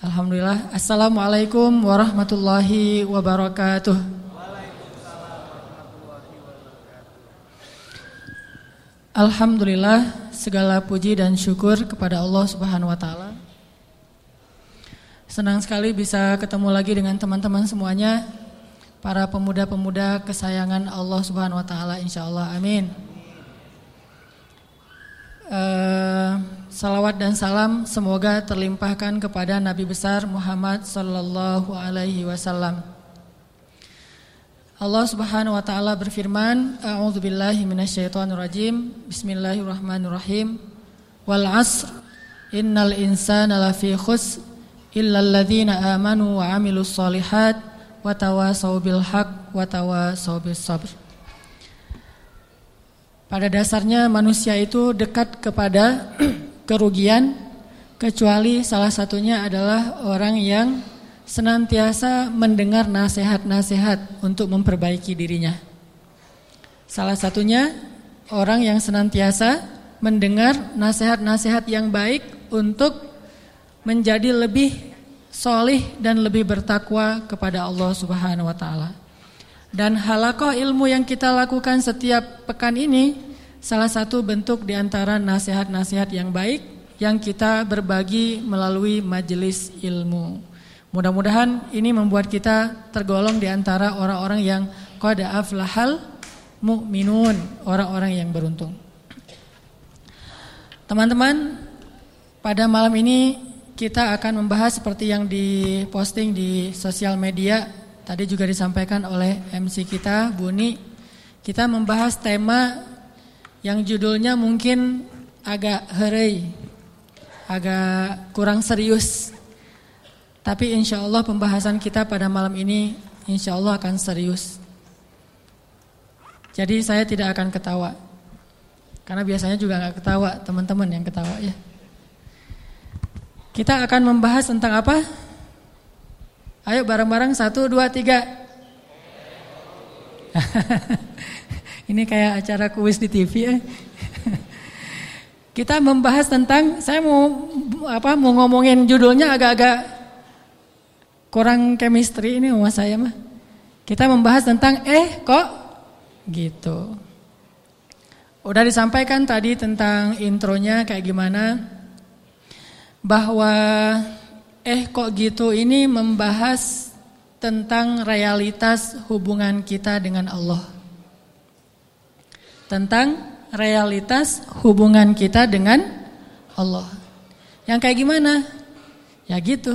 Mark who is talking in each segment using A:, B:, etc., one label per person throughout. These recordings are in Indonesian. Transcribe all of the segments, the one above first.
A: Alhamdulillah. Assalamualaikum warahmatullahi wabarakatuh. Alhamdulillah segala puji dan syukur kepada Allah Subhanahu wa taala. Senang sekali bisa ketemu lagi dengan teman-teman semuanya para pemuda-pemuda kesayangan Allah Subhanahu wa taala insyaallah amin. Uh, salawat dan salam semoga terlimpahkan kepada Nabi besar Muhammad sallallahu alaihi wasallam. Allah Subhanahu wa taala berfirman, A'udzubillahi minasyaitonirrajim. Bismillahirrahmanirrahim. Wal 'asr innal insana lafi khusr illa alladziina amanu wa 'amilus shalihat watawasau bil haq watawasau bis sabr. Pada dasarnya manusia itu dekat kepada kerugian kecuali salah satunya adalah orang yang senantiasa mendengar nasihat-nasihat untuk memperbaiki dirinya. Salah satunya orang yang senantiasa mendengar nasihat-nasihat yang baik untuk menjadi lebih solih dan lebih bertakwa kepada Allah Subhanahu wa taala. Dan halakoh ilmu yang kita lakukan setiap pekan ini salah satu bentuk di antara nasihat-nasihat yang baik yang kita berbagi melalui majelis ilmu. Mudah-mudahan ini membuat kita tergolong di antara orang-orang yang qad aflahal mu'minun, orang-orang yang beruntung. Teman-teman, pada malam ini kita akan membahas seperti yang diposting di sosial media tadi juga disampaikan oleh MC kita Buni. Kita membahas tema yang judulnya mungkin agak herai, agak kurang serius. Tapi insya Allah pembahasan kita pada malam ini insya Allah akan serius. Jadi saya tidak akan ketawa. Karena biasanya juga nggak ketawa teman-teman yang ketawa ya. Kita akan membahas tentang apa? Ayo bareng-bareng satu dua tiga. Ini kayak acara kuis di TV ya. Kita membahas tentang saya mau apa mau ngomongin judulnya agak-agak kurang chemistry ini sama saya mah. Kita membahas tentang eh kok gitu. Udah disampaikan tadi tentang intronya kayak gimana bahwa eh kok gitu ini membahas tentang realitas hubungan kita dengan Allah. Tentang realitas hubungan kita dengan Allah. Yang kayak gimana? Ya gitu.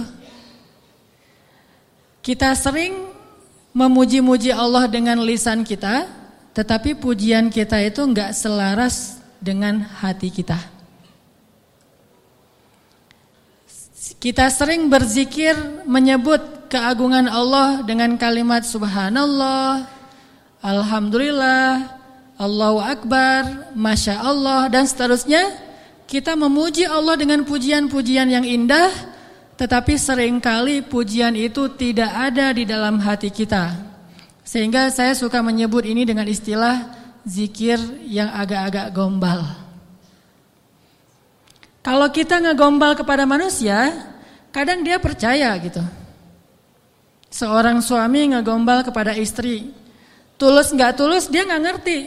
A: Kita sering memuji-muji Allah dengan lisan kita, tetapi pujian kita itu enggak selaras dengan hati kita. Kita sering berzikir menyebut keagungan Allah dengan kalimat subhanallah, alhamdulillah, Allahu akbar, masya Allah dan seterusnya. Kita memuji Allah dengan pujian-pujian yang indah, tetapi sering kali pujian itu tidak ada di dalam hati kita. Sehingga saya suka menyebut ini dengan istilah zikir yang agak-agak gombal. Kalau kita ngegombal kepada manusia, Kadang dia percaya gitu. Seorang suami ngegombal kepada istri. Tulus nggak tulus dia nggak ngerti.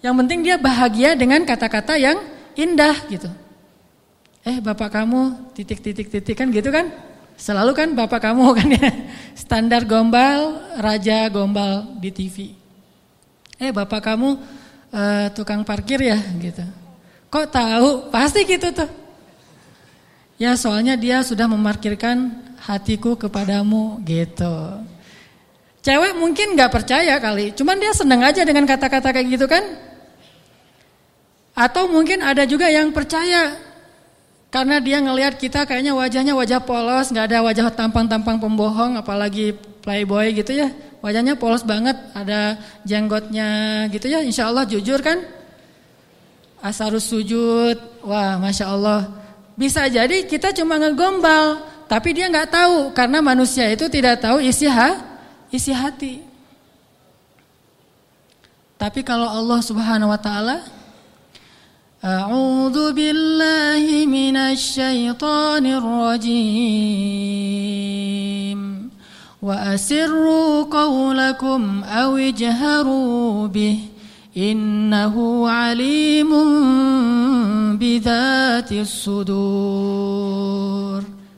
A: Yang penting dia bahagia dengan kata-kata yang indah gitu. Eh bapak kamu titik-titik-titik kan gitu kan? Selalu kan bapak kamu kan ya standar gombal, raja gombal di TV. Eh bapak kamu uh, tukang parkir ya gitu. Kok tahu? Pasti gitu tuh. Ya soalnya dia sudah memarkirkan hatiku kepadamu gitu. Cewek mungkin gak percaya kali, cuman dia seneng aja dengan kata-kata kayak gitu kan. Atau mungkin ada juga yang percaya karena dia ngelihat kita kayaknya wajahnya wajah polos, gak ada wajah tampang-tampang pembohong, apalagi playboy gitu ya. Wajahnya polos banget, ada jenggotnya gitu ya, insya Allah jujur kan. Asarus sujud, wah masya Allah bisa jadi kita cuma ngegombal, tapi dia nggak tahu karena manusia itu tidak tahu isi ha, isi hati. Tapi kalau Allah Subhanahu wa taala أعوذ بالله من الشيطان الرجيم وأسروا قولكم أو اجهروا به إنه عليم بذات الصدور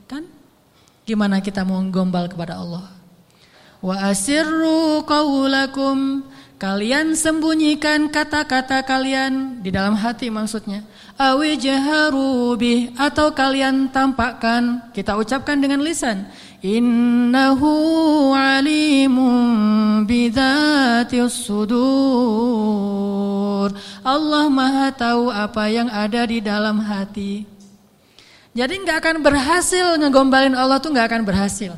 A: kan gimana kita mau gombal kepada Allah wa asirru qaulakum Kalian sembunyikan kata-kata kalian di dalam hati maksudnya. Awi jaharubi atau kalian tampakkan, kita ucapkan dengan lisan. Innahu alimun bidzatis sudur. Allah Maha tahu apa yang ada di dalam hati. Jadi nggak akan berhasil ngegombalin Allah tuh nggak akan berhasil.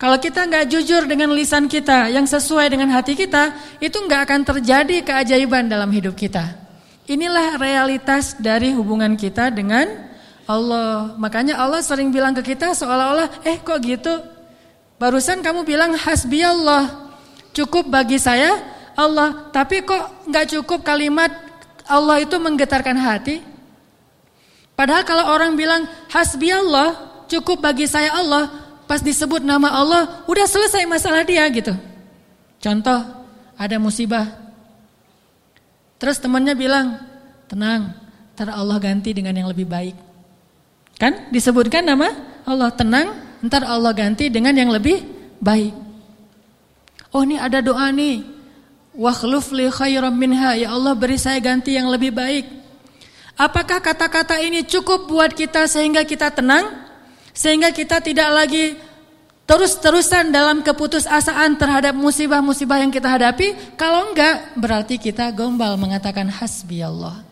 A: Kalau kita nggak jujur dengan lisan kita yang sesuai dengan hati kita, itu nggak akan terjadi keajaiban dalam hidup kita. Inilah realitas dari hubungan kita dengan Allah. Makanya Allah sering bilang ke kita seolah-olah, eh kok gitu? Barusan kamu bilang hasbi Allah, cukup bagi saya Allah. Tapi kok nggak cukup kalimat Allah itu menggetarkan hati? Padahal kalau orang bilang hasbi Allah, cukup bagi saya Allah, pas disebut nama Allah, udah selesai masalah dia gitu. Contoh, ada musibah. Terus temannya bilang, tenang, ntar Allah ganti dengan yang lebih baik. Kan disebutkan nama Allah, tenang, ntar Allah ganti dengan yang lebih baik. Oh ini ada doa nih, wakhluf li khairam minha, ya Allah beri saya ganti yang lebih baik. Apakah kata-kata ini cukup buat kita sehingga kita tenang? Sehingga kita tidak lagi terus-terusan dalam keputusasaan terhadap musibah-musibah yang kita hadapi. Kalau enggak, berarti kita gombal mengatakan hasbi Allah.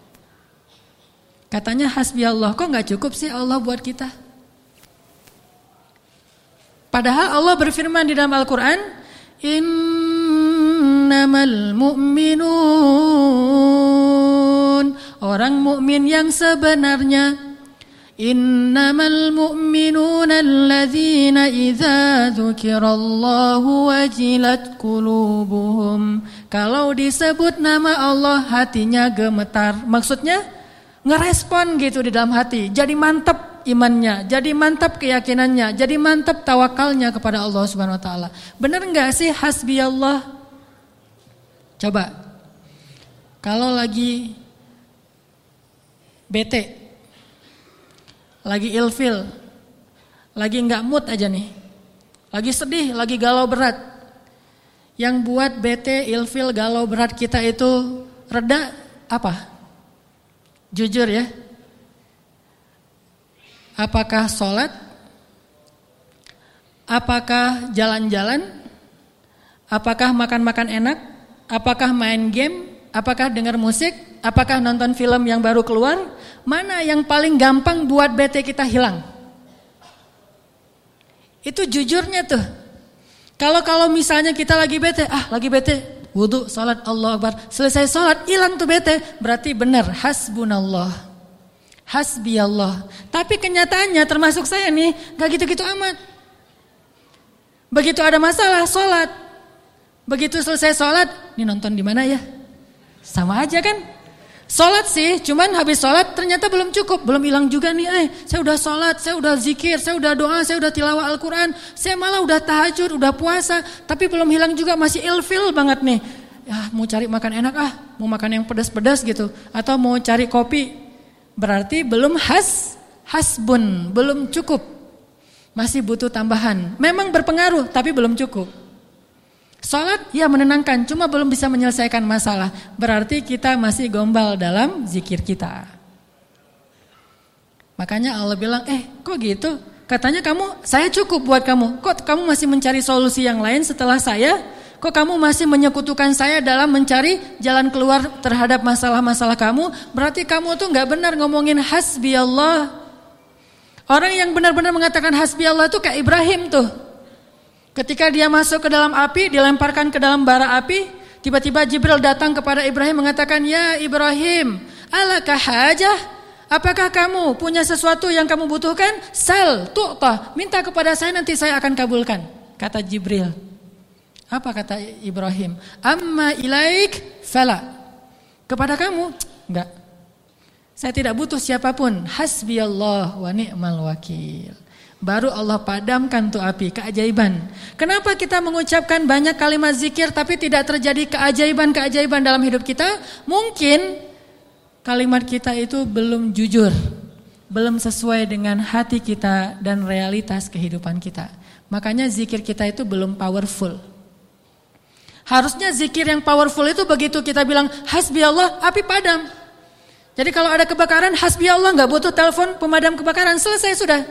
A: Katanya hasbi Allah, kok enggak cukup sih Allah buat kita? Padahal Allah berfirman di dalam Al-Quran, Innamal mu'minun Orang mukmin yang sebenarnya Innamal mu'minuna alladzina idza dzukirallahu wajilat qulubuhum. Kalau disebut nama Allah hatinya gemetar. Maksudnya ngerespon gitu di dalam hati. Jadi mantap imannya, jadi mantap keyakinannya, jadi mantap tawakalnya kepada Allah Subhanahu wa taala. Benar enggak sih hasbi Allah? Coba. Kalau lagi bete lagi ilfil, lagi nggak mood aja nih, lagi sedih, lagi galau berat. Yang buat bete, ilfil, galau berat kita itu reda apa? Jujur ya. Apakah sholat? Apakah jalan-jalan? Apakah makan-makan enak? Apakah main game? Apakah dengar musik? Apakah nonton film yang baru keluar? Mana yang paling gampang buat bete kita hilang? Itu jujurnya tuh. Kalau kalau misalnya kita lagi bete, ah lagi bete, wudhu, salat Allah Akbar, selesai salat hilang tuh bete, berarti benar hasbunallah, hasbi Allah. Tapi kenyataannya termasuk saya nih, gak gitu-gitu amat. Begitu ada masalah salat, begitu selesai salat, ini nonton di mana ya? Sama aja kan? Sholat sih, cuman habis sholat ternyata belum cukup, belum hilang juga nih. Eh, saya udah sholat, saya udah zikir, saya udah doa, saya udah tilawah Al-Quran, saya malah udah tahajud, udah puasa, tapi belum hilang juga masih ilfil banget nih. Ya, mau cari makan enak ah, mau makan yang pedas-pedas gitu, atau mau cari kopi, berarti belum has, hasbun, belum cukup, masih butuh tambahan. Memang berpengaruh, tapi belum cukup. Salat ya menenangkan, cuma belum bisa menyelesaikan masalah. Berarti kita masih gombal dalam zikir kita. Makanya Allah bilang, eh kok gitu? Katanya kamu, saya cukup buat kamu. Kok kamu masih mencari solusi yang lain setelah saya? Kok kamu masih menyekutukan saya dalam mencari jalan keluar terhadap masalah-masalah kamu? Berarti kamu tuh nggak benar ngomongin hasbi Allah. Orang yang benar-benar mengatakan hasbi Allah tuh kayak Ibrahim tuh. Ketika dia masuk ke dalam api, dilemparkan ke dalam bara api, tiba-tiba Jibril datang kepada Ibrahim mengatakan, "Ya Ibrahim, alakah hajah? Apakah kamu punya sesuatu yang kamu butuhkan? Sal, tu'ta, minta kepada saya nanti saya akan kabulkan." Kata Jibril. Apa kata Ibrahim? Amma ilaik fala. Kepada kamu? Enggak. Saya tidak butuh siapa pun. Hasbi Allah wa ni'mal wakil. Baru Allah padamkan tuh api, keajaiban. Kenapa kita mengucapkan banyak kalimat zikir tapi tidak terjadi keajaiban-keajaiban dalam hidup kita? Mungkin kalimat kita itu belum jujur, belum sesuai dengan hati kita dan realitas kehidupan kita. Makanya zikir kita itu belum powerful. Harusnya zikir yang powerful itu begitu kita bilang hasbi Allah, api padam. Jadi kalau ada kebakaran hasbi Allah nggak butuh telepon pemadam kebakaran, selesai sudah.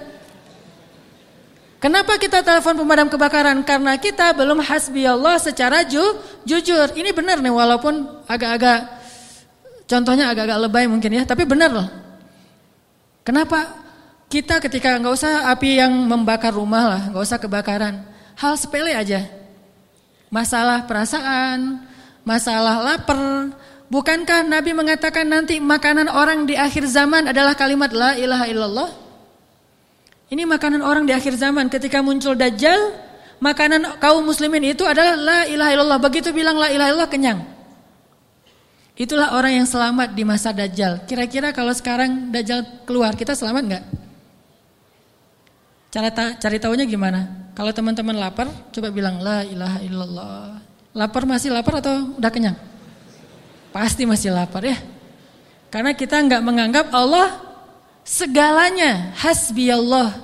A: Kenapa kita telepon pemadam kebakaran? Karena kita belum hasbi Allah secara ju, jujur. Ini benar nih walaupun agak-agak contohnya agak-agak lebay mungkin ya, tapi benar loh. Kenapa kita ketika nggak usah api yang membakar rumah lah, nggak usah kebakaran, hal sepele aja. Masalah perasaan, masalah lapar, Bukankah Nabi mengatakan nanti makanan orang di akhir zaman adalah kalimat la ilaha illallah? Ini makanan orang di akhir zaman ketika muncul dajjal, makanan kaum muslimin itu adalah la ilaha illallah. Begitu bilang la ilaha illallah kenyang. Itulah orang yang selamat di masa dajjal. Kira-kira kalau sekarang dajjal keluar, kita selamat nggak? Cara ta cari tahunya gimana? Kalau teman-teman lapar, coba bilang la ilaha illallah. Lapar masih lapar atau udah kenyang? Pasti masih lapar ya. Karena kita nggak menganggap Allah segalanya hasbi Allah.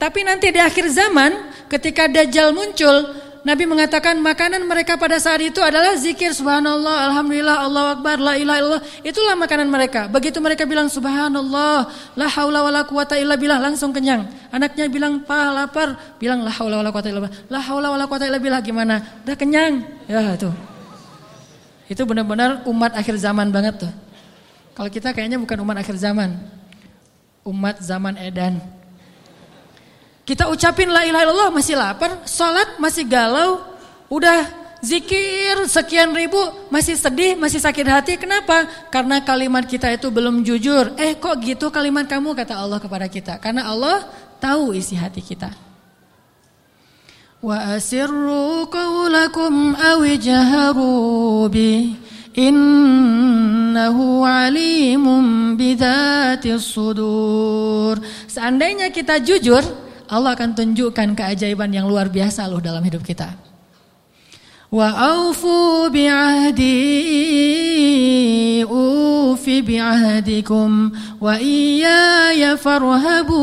A: Tapi nanti di akhir zaman ketika Dajjal muncul, Nabi mengatakan makanan mereka pada saat itu adalah zikir subhanallah, alhamdulillah, Allah akbar, la ilaha illallah. Itulah makanan mereka. Begitu mereka bilang subhanallah, la haula wala quwata illa billah, langsung kenyang. Anaknya bilang, "Pa, lapar." Bilang la haula wala quwata illa billah. La haula wala quwata illa billah gimana? Udah kenyang. Ya, itu. Itu benar-benar umat akhir zaman banget tuh. Kalau kita kayaknya bukan umat akhir zaman umat zaman edan. Kita ucapin la ilaha illallah masih lapar, sholat masih galau, udah zikir sekian ribu masih sedih, masih sakit hati. Kenapa? Karena kalimat kita itu belum jujur. Eh kok gitu kalimat kamu kata Allah kepada kita? Karena Allah tahu isi hati kita. Wa asirru qawlakum awijaharu bi Innahu alimun bidatis sudur. Seandainya kita jujur, Allah akan tunjukkan keajaiban yang luar biasa loh dalam hidup kita. Wa aufu bi'ahdi ufi bi'ahdikum wa iyaya farhabun.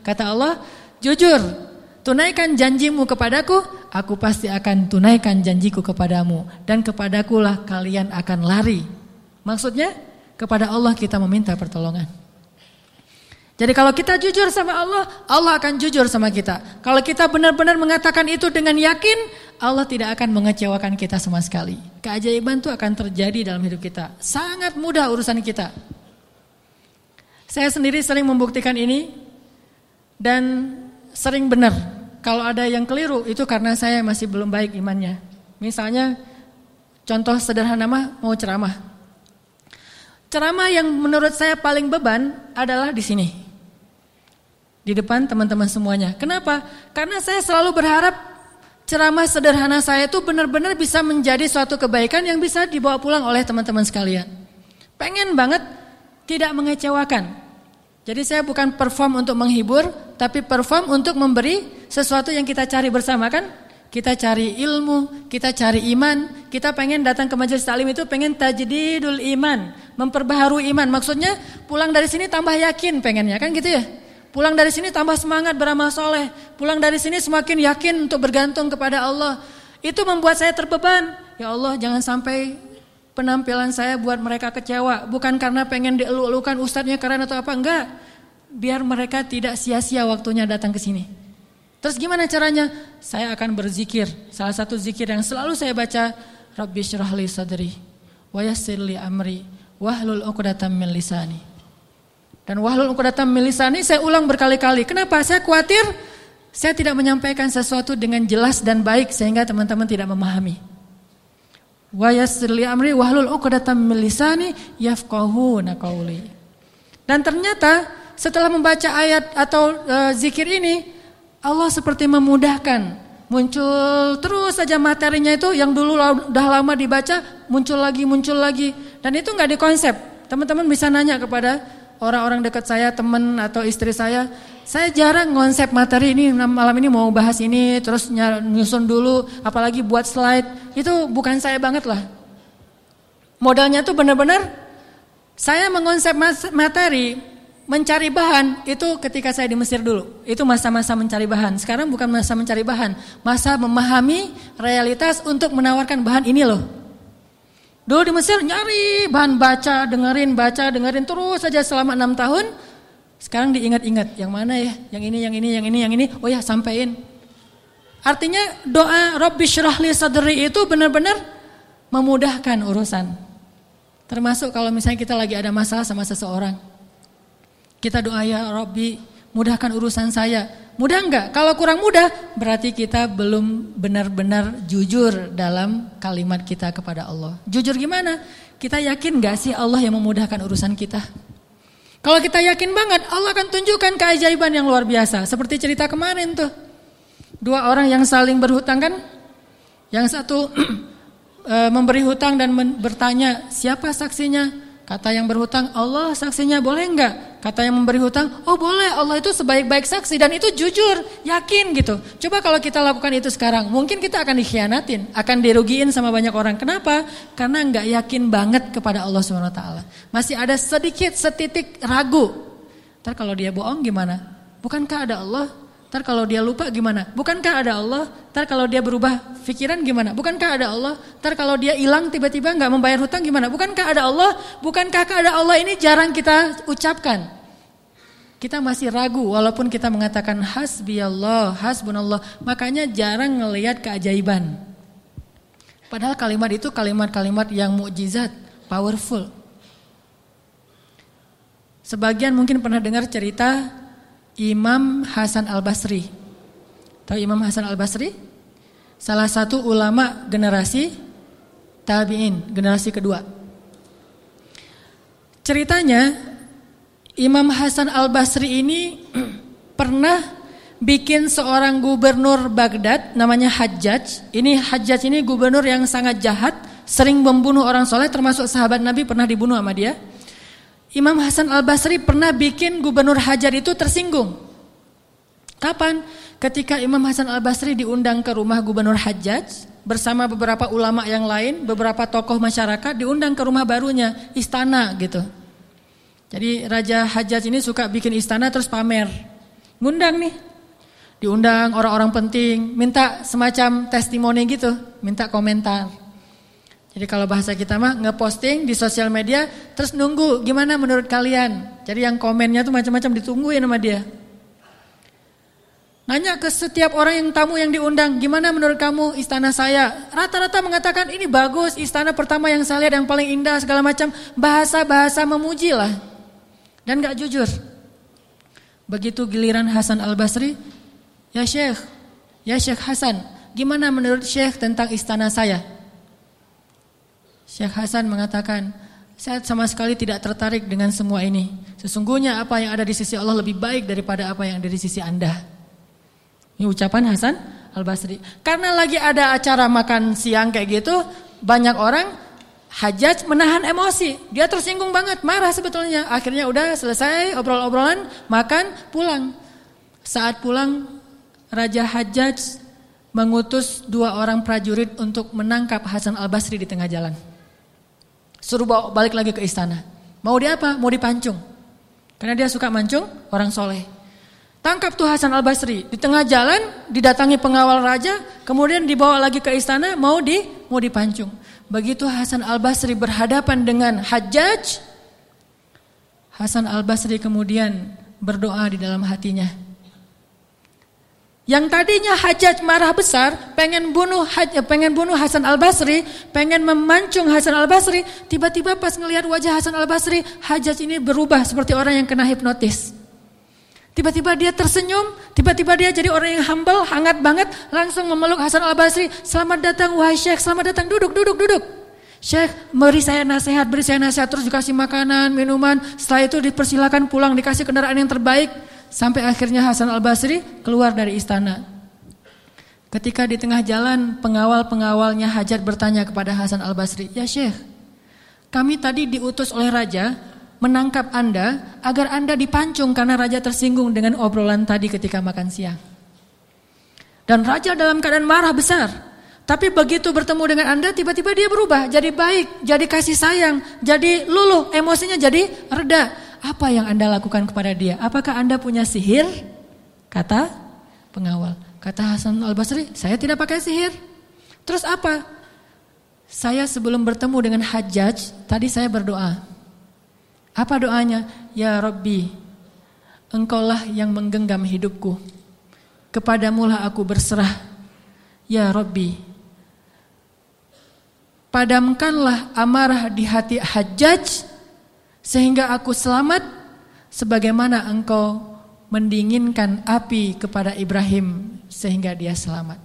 A: Kata Allah, jujur, tunaikan janjimu kepadaku, aku pasti akan tunaikan janjiku kepadamu dan kepadakulah kalian akan lari. Maksudnya kepada Allah kita meminta pertolongan. Jadi kalau kita jujur sama Allah, Allah akan jujur sama kita. Kalau kita benar-benar mengatakan itu dengan yakin, Allah tidak akan mengecewakan kita sama sekali. Keajaiban itu akan terjadi dalam hidup kita. Sangat mudah urusan kita. Saya sendiri sering membuktikan ini dan sering benar kalau ada yang keliru itu karena saya masih belum baik imannya. Misalnya contoh sederhana mah mau ceramah. Ceramah yang menurut saya paling beban adalah di sini. Di depan teman-teman semuanya. Kenapa? Karena saya selalu berharap ceramah sederhana saya itu benar-benar bisa menjadi suatu kebaikan yang bisa dibawa pulang oleh teman-teman sekalian. Pengen banget tidak mengecewakan. Jadi saya bukan perform untuk menghibur, tapi perform untuk memberi sesuatu yang kita cari bersama kan? Kita cari ilmu, kita cari iman, kita pengen datang ke majelis taklim itu pengen tajdidul iman, memperbaharui iman. Maksudnya pulang dari sini tambah yakin pengennya kan gitu ya? Pulang dari sini tambah semangat beramal soleh, pulang dari sini semakin yakin untuk bergantung kepada Allah. Itu membuat saya terbeban. Ya Allah jangan sampai penampilan saya buat mereka kecewa. Bukan karena pengen dielu-elukan ustadznya keren atau apa, enggak. Biar mereka tidak sia-sia waktunya datang ke sini. Terus gimana caranya? Saya akan berzikir. Salah satu zikir yang selalu saya baca, Rabbi syrahli sadri, wa yassirli amri, wahlul uqdatam min lisani. Dan wahlul uqdatam min lisani saya ulang berkali-kali. Kenapa? Saya khawatir saya tidak menyampaikan sesuatu dengan jelas dan baik sehingga teman-teman tidak memahami. Wa amri wahlul uqdatam min lisani yafqahuna qawli. Dan ternyata setelah membaca ayat atau uh, zikir ini Allah seperti memudahkan. Muncul terus saja materinya itu yang dulu udah lama dibaca, muncul lagi, muncul lagi. Dan itu nggak dikonsep. Teman-teman bisa nanya kepada orang-orang dekat saya, teman atau istri saya. Saya jarang konsep materi ini malam ini mau bahas ini, terus nyusun dulu, apalagi buat slide. Itu bukan saya banget lah. Modalnya tuh benar-benar saya mengonsep materi, mencari bahan itu ketika saya di Mesir dulu. Itu masa-masa mencari bahan. Sekarang bukan masa mencari bahan, masa memahami realitas untuk menawarkan bahan ini loh. Dulu di Mesir nyari bahan baca, dengerin, baca, dengerin terus saja selama enam tahun. Sekarang diingat-ingat, yang mana ya? Yang ini, yang ini, yang ini, yang ini. Oh ya, sampaikan. Artinya doa Rabbi syrahli sadri itu benar-benar memudahkan urusan. Termasuk kalau misalnya kita lagi ada masalah sama seseorang. Kita doa ya Rabbi, mudahkan urusan saya. Mudah enggak? Kalau kurang mudah, berarti kita belum benar-benar jujur dalam kalimat kita kepada Allah. Jujur gimana? Kita yakin enggak sih Allah yang memudahkan urusan kita? Kalau kita yakin banget, Allah akan tunjukkan keajaiban yang luar biasa. Seperti cerita kemarin tuh. Dua orang yang saling berhutang kan? Yang satu eh, memberi hutang dan bertanya, siapa saksinya? Kata yang berhutang, Allah saksinya boleh enggak? Kata yang memberi hutang, oh boleh, Allah itu sebaik-baik saksi dan itu jujur, yakin gitu. Coba kalau kita lakukan itu sekarang, mungkin kita akan dikhianatin, akan dirugiin sama banyak orang. Kenapa? Karena enggak yakin banget kepada Allah SWT. Masih ada sedikit, setitik ragu. Ntar kalau dia bohong gimana? Bukankah ada Allah? Ntar kalau dia lupa gimana? Bukankah ada Allah? Ntar kalau dia berubah pikiran gimana? Bukankah ada Allah? Ntar kalau dia hilang tiba-tiba nggak membayar hutang gimana? Bukankah ada Allah? Bukankah ada Allah ini jarang kita ucapkan? Kita masih ragu walaupun kita mengatakan hasbi Allah, hasbunallah. Makanya jarang ngelihat keajaiban. Padahal kalimat itu kalimat-kalimat yang mukjizat, powerful. Sebagian mungkin pernah dengar cerita Imam Hasan Al-Basri. Tahu Imam Hasan Al-Basri? Salah satu ulama generasi tabi'in, generasi kedua. Ceritanya Imam Hasan Al-Basri ini pernah bikin seorang gubernur Baghdad namanya Hajjaj. Ini Hajjaj ini gubernur yang sangat jahat, sering membunuh orang soleh termasuk sahabat Nabi pernah dibunuh sama dia. Imam Hasan Al-Basri pernah bikin gubernur Hajar itu tersinggung. Kapan? Ketika Imam Hasan Al-Basri diundang ke rumah gubernur Hajjaj bersama beberapa ulama yang lain, beberapa tokoh masyarakat diundang ke rumah barunya, istana gitu. Jadi Raja Hajjaj ini suka bikin istana terus pamer. Ngundang nih. Diundang orang-orang penting, minta semacam testimoni gitu, minta komentar. Jadi kalau bahasa kita mah ngeposting di sosial media terus nunggu gimana menurut kalian. Jadi yang komennya tuh macam-macam ditungguin sama dia. Nanya ke setiap orang yang tamu yang diundang, gimana menurut kamu istana saya? Rata-rata mengatakan ini bagus, istana pertama yang saya lihat yang paling indah segala macam. Bahasa-bahasa memuji lah. Dan gak jujur. Begitu giliran Hasan Al-Basri, ya Syekh, ya Syekh Hasan, gimana menurut Syekh tentang istana saya? Syekh Hasan mengatakan, saya sama sekali tidak tertarik dengan semua ini. Sesungguhnya apa yang ada di sisi Allah lebih baik daripada apa yang ada di sisi Anda. Ini ucapan Hasan Al-Basri. Karena lagi ada acara makan siang kayak gitu, banyak orang Hajat menahan emosi. Dia tersinggung banget, marah sebetulnya. Akhirnya udah selesai obrol-obrolan, makan, pulang. Saat pulang, Raja Hajjaj mengutus dua orang prajurit untuk menangkap Hasan Al-Basri di tengah jalan. Suruh bawa balik lagi ke istana. Mau dia apa? Mau dipancung. Karena dia suka mancung orang soleh. Tangkap tuh Hasan al-Basri. Di tengah jalan didatangi pengawal raja. Kemudian dibawa lagi ke istana mau di mau dipancung. Begitu Hasan al-Basri berhadapan dengan Hajjaj. Hasan al-Basri kemudian berdoa di dalam hatinya. Yang tadinya Hajjaj marah besar, pengen bunuh Haj, pengen bunuh Hasan Al Basri, pengen memancung Hasan Al Basri, tiba-tiba pas ngelihat wajah Hasan Al Basri, Hajjaj ini berubah seperti orang yang kena hipnotis. Tiba-tiba dia tersenyum, tiba-tiba dia jadi orang yang humble, hangat banget, langsung memeluk Hasan Al Basri. Selamat datang wahai Syekh, selamat datang, duduk, duduk, duduk. Syekh, beri saya nasihat, beri saya nasihat, terus dikasih makanan, minuman. Setelah itu dipersilakan pulang, dikasih kendaraan yang terbaik. Sampai akhirnya Hasan al-Basri keluar dari istana. Ketika di tengah jalan pengawal-pengawalnya Hajat bertanya kepada Hasan al-Basri, "Ya Syekh, kami tadi diutus oleh raja menangkap Anda agar Anda dipancung karena raja tersinggung dengan obrolan tadi ketika makan siang. Dan raja dalam keadaan marah besar. Tapi begitu bertemu dengan Anda tiba-tiba dia berubah jadi baik, jadi kasih sayang, jadi luluh, emosinya jadi reda. Apa yang Anda lakukan kepada dia? Apakah Anda punya sihir? Kata pengawal. Kata Hasan Al-Basri, saya tidak pakai sihir. Terus apa? Saya sebelum bertemu dengan Hajjaj, tadi saya berdoa. Apa doanya? Ya Rabbi, Engkaulah yang menggenggam hidupku. Kepadamulah aku berserah. Ya Rabbi, padamkanlah amarah di hati Hajjaj sehingga aku selamat sebagaimana engkau mendinginkan api kepada Ibrahim sehingga dia selamat.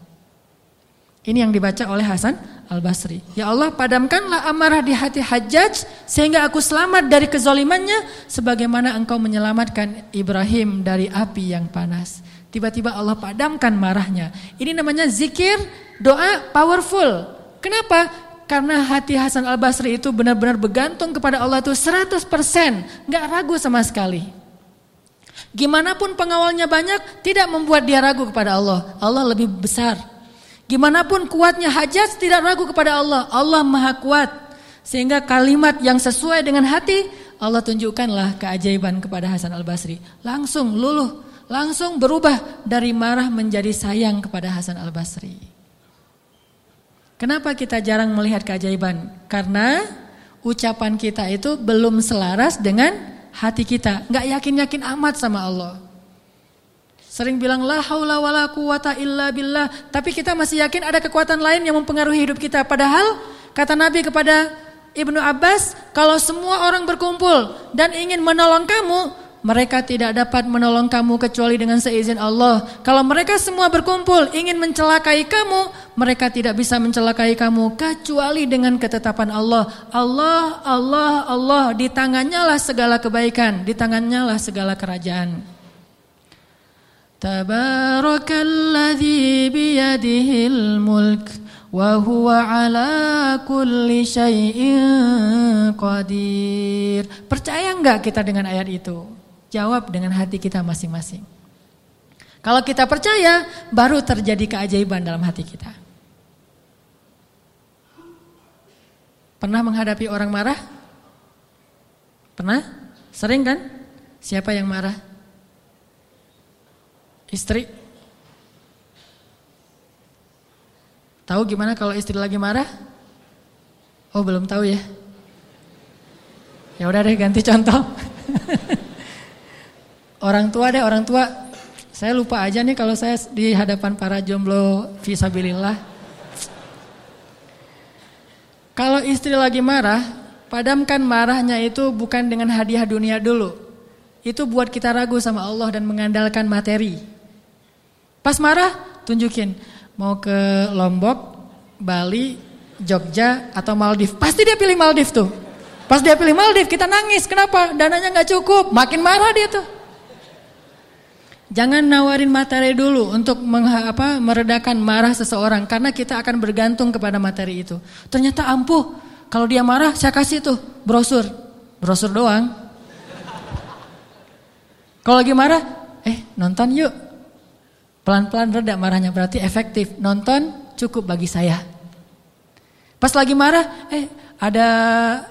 A: Ini yang dibaca oleh Hasan Al-Basri. Ya Allah padamkanlah amarah di hati Hajjaj sehingga aku selamat dari kezolimannya sebagaimana engkau menyelamatkan Ibrahim dari api yang panas. Tiba-tiba Allah padamkan marahnya. Ini namanya zikir, doa powerful. Kenapa? Karena hati Hasan Al-Basri itu benar-benar bergantung kepada Allah itu 100%. Gak ragu sama sekali. Gimana pun pengawalnya banyak, tidak membuat dia ragu kepada Allah. Allah lebih besar. Gimana pun kuatnya hajat tidak ragu kepada Allah. Allah maha kuat. Sehingga kalimat yang sesuai dengan hati Allah tunjukkanlah keajaiban kepada Hasan al-Basri. Langsung luluh, langsung berubah dari marah menjadi sayang kepada Hasan al-Basri. Kenapa kita jarang melihat keajaiban? Karena ucapan kita itu belum selaras dengan hati kita. Nggak yakin-yakin amat sama Allah. Sering bilang la haula wala quwata illa billah, tapi kita masih yakin ada kekuatan lain yang mempengaruhi hidup kita. Padahal kata Nabi kepada Ibnu Abbas, kalau semua orang berkumpul dan ingin menolong kamu, mereka tidak dapat menolong kamu kecuali dengan seizin Allah. Kalau mereka semua berkumpul ingin mencelakai kamu, mereka tidak bisa mencelakai kamu kecuali dengan ketetapan Allah. Allah, Allah, Allah, di tangannya lah segala kebaikan, di tangannya lah segala kerajaan. Tabarakalladzi biyadihil mulk wa huwa ala kulli syai'in qadir. Percaya enggak kita dengan ayat itu? Jawab dengan hati kita masing-masing. Kalau kita percaya, baru terjadi keajaiban dalam hati kita. Pernah menghadapi orang marah? Pernah? Sering kan? Siapa yang marah? Istri Tahu gimana kalau istri lagi marah? Oh belum tahu ya Ya udah deh ganti contoh Orang tua deh orang tua Saya lupa aja nih kalau saya di hadapan para jomblo Visabilillah Kalau istri lagi marah Padamkan marahnya itu bukan dengan hadiah dunia dulu Itu buat kita ragu sama Allah dan mengandalkan materi Pas marah, tunjukin. Mau ke Lombok, Bali, Jogja, atau Maldives. Pasti dia pilih Maldives tuh. Pas dia pilih Maldives, kita nangis. Kenapa? Dananya nggak cukup. Makin marah dia tuh. Jangan nawarin materi dulu untuk apa, meredakan marah seseorang. Karena kita akan bergantung kepada materi itu. Ternyata ampuh. Kalau dia marah, saya kasih tuh brosur. Brosur doang. Kalau lagi marah, eh nonton yuk. Pelan-pelan reda marahnya berarti efektif. Nonton cukup bagi saya. Pas lagi marah, eh ada